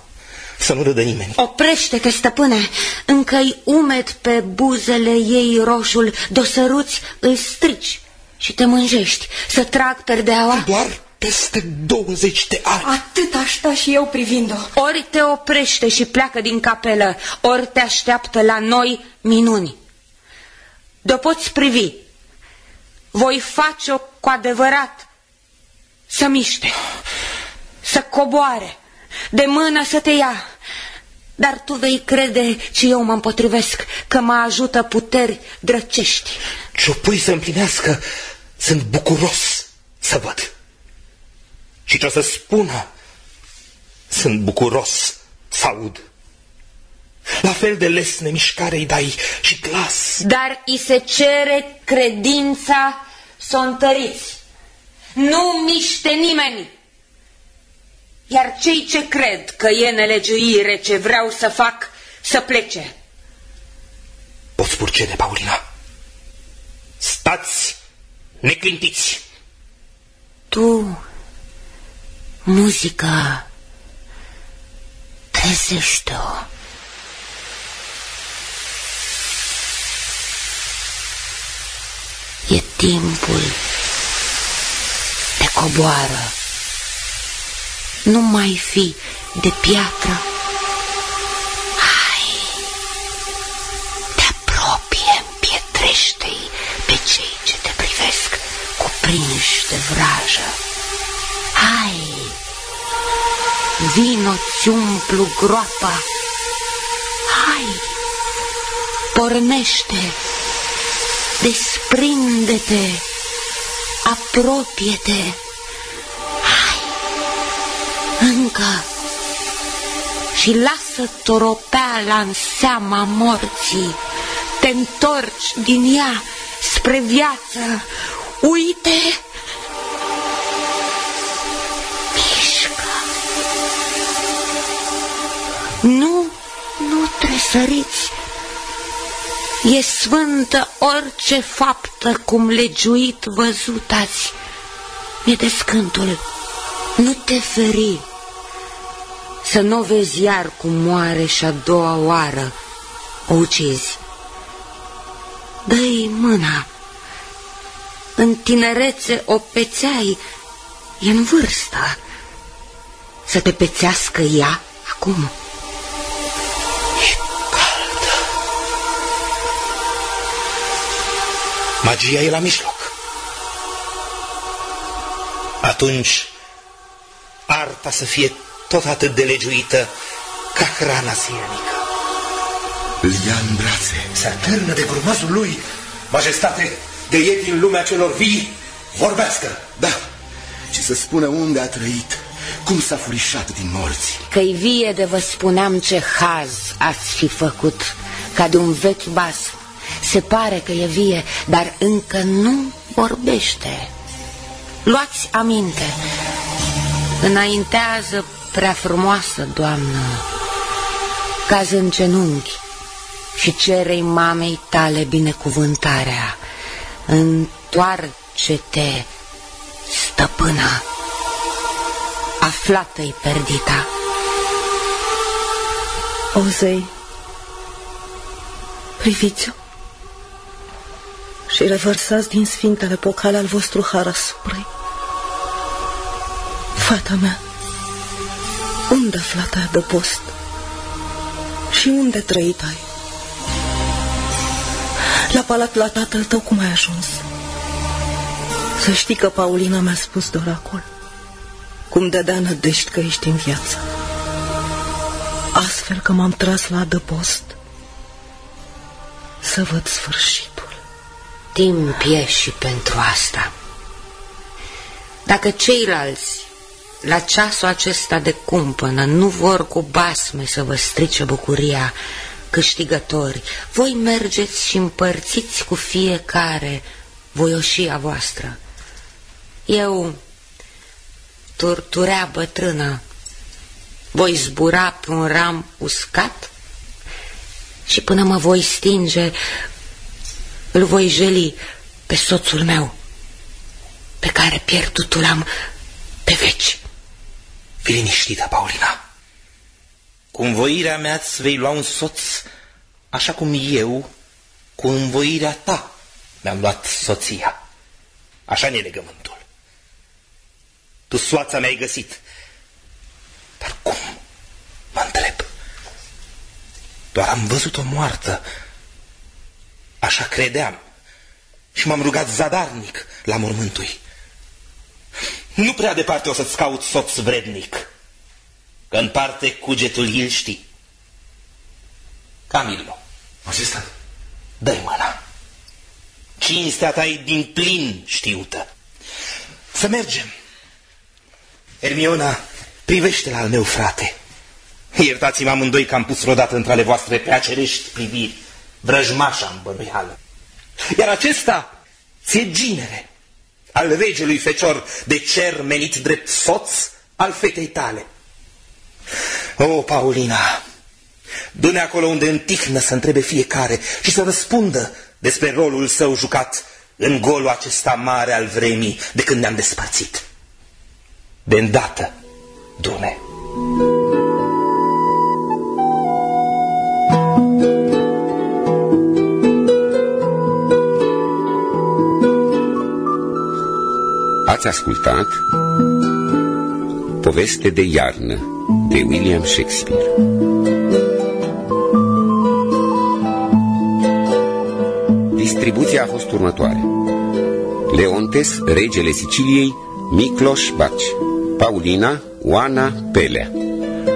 să nu râdă nimeni. Oprește-te, stăpâne, încă-i umed pe buzele ei roșul, de săruți îl strici și te mânjești. Să trag perdeaua? Doar peste 20 de ani. Atât aș sta și eu privind-o. Ori te oprește și pleacă din capelă, ori te așteaptă la noi minuni. De poți privi. Voi face-o cu adevărat să miște, să coboare, de mână să te ia. Dar tu vei crede ce eu mă împotrivesc, că mă ajută puteri drăcești. Ciupui să împlinească, sunt bucuros să văd. Și ce o să spună, sunt bucuros să aud. La fel de lesne mișcare îi dai și glas. Dar îi se cere credința să o întăriți. Nu miște nimeni. Iar cei ce cred că e nelegiuire ce vreau să fac, să plece. Poți purcede, Paulina. Stați neclintiți. tu, muzica, trezește-o. E timpul te coboară. Nu mai fi de piatră. Hai, te apropie, împietrește-i pe cei ce te privesc cuprinși de vrajă. Hai, vino-ți umplu groapa. Hai, pornește desprinde-te, apropie-te. Hai, încă și lasă toropeala în seama morții. Te întorci din ea spre viață. Uite! Mișcă! Nu, nu tresăriți E sfântă orice faptă cum legiuit văzut ați. E descântul, nu te feri, să nu vezi iar cum moare și a doua oară o ucizi. Dă-i mâna, în tinerețe o pețeai, e în vârstă, să te pețească ea acum. Magia e la mijloc. Atunci, arta să fie tot atât de legiuită ca hrana zilnică. Îl ia în brațe. Se atârnă de grumazul lui. Majestate, de ei din lumea celor vii, vorbească. Da, și să spună unde a trăit, cum s-a furișat din morți. Că-i vie de vă spuneam ce haz ați fi făcut, ca de un vechi bas se pare că e vie, dar încă nu vorbește. Luați aminte, înaintează prea frumoasă, doamnă, caz în genunchi și cerei mamei tale binecuvântarea. Întoarce-te, stăpână, aflată-i perdita. Ozei, priviți-o și revărsați din sfintele pocale al vostru har asupra Fata mea, unde aflat ai de post? Și unde trăit ai? La palat la tatăl tău cum ai ajuns? Să știi că Paulina mi-a spus de oracol cum dădea nădești că ești în viață. Astfel că m-am tras la adăpost să văd sfârșitul timp e și pentru asta. Dacă ceilalți, la ceasul acesta de cumpănă, nu vor cu basme să vă strice bucuria câștigători, voi mergeți și împărțiți cu fiecare voioșia voastră. Eu, turturea bătrână, voi zbura pe un ram uscat și până mă voi stinge îl voi jeli pe soțul meu, pe care pierdutul am pe veci. Fii liniștită, Paulina. Cu învoirea mea îți vei lua un soț, așa cum eu, cu învoirea ta, mi-am luat soția. Așa ne legământul. Tu soața mi-ai găsit. Dar cum? Mă întreb. Doar am văzut-o moartă Așa credeam. Și m-am rugat zadarnic la mormântui. Nu prea departe o să-ți caut soț vrednic, că în parte cugetul îl știi. Camilo. Majestate. Dă-i mâna. Cinstea ta e din plin știută. Să mergem. Hermiona, privește la al meu frate. Iertați-mă amândoi că am pus vreodată între ale voastre pe acerești priviri vrăjmașa în bănuială. Iar acesta ți-e ginere al regelui fecior de cer menit drept soț al fetei tale. O, Paulina, du-ne acolo unde întihnă să întrebe fiecare și să răspundă despre rolul său jucat în golul acesta mare al vremii de când ne-am despărțit. De îndată, Dune. Ați ascultat Poveste de iarnă de William Shakespeare. Distribuția a fost următoare. Leontes, regele Siciliei, Micloș Baci. Paulina, Oana Pelea.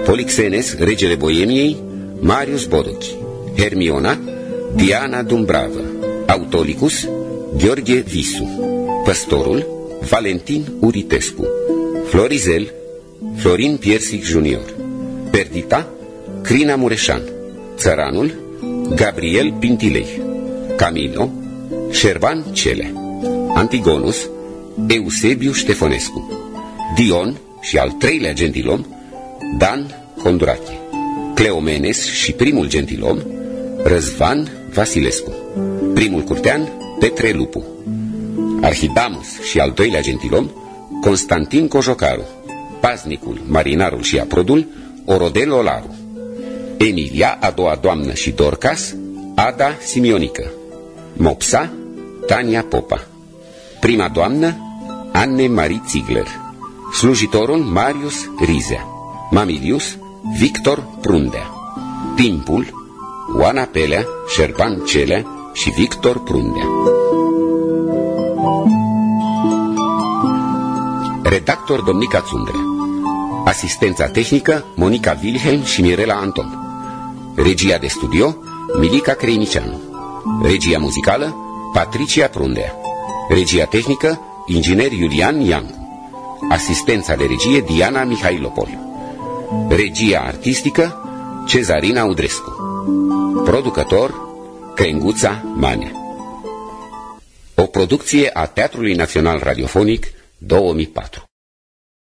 Polixenes, regele Boemiei, Marius Bodochi. Hermiona, Diana Dumbrava Autolicus, Gheorghe Visu. Păstorul, Valentin Uritescu Florizel, Florin Piersic Junior Perdita, Crina Mureșan Țăranul, Gabriel Pintilei Camilo, Șerban Cele Antigonus, Eusebiu Ștefănescu Dion și al treilea gentilom, Dan Condurache Cleomenes și primul gentilom, Răzvan Vasilescu Primul curtean, Petre Lupu Arhidamus și al doilea gentilom, Constantin Cojocaru, paznicul, marinarul și aprodul, Orodel Olaru, Emilia, a doua doamnă și Dorcas, Ada Simionică, Mopsa, Tania Popa, prima doamnă, Anne Marie Ziegler, slujitorul Marius Rizea, Mamilius, Victor Prundea, Timpul, Oana Pelea, Șerban Celea și Victor Prundea. Redactor Domnica Țundrea Asistența tehnică Monica Wilhelm și Mirela Anton. Regia de studio Milica Creinicianu Regia muzicală Patricia Prundea. Regia tehnică Inginer Iulian Iancu Asistența de regie Diana Mihailopol. Regia artistică Cezarina Udrescu. Producător Crenguța Manea. O producție a Teatrului Național Radiofonic 2004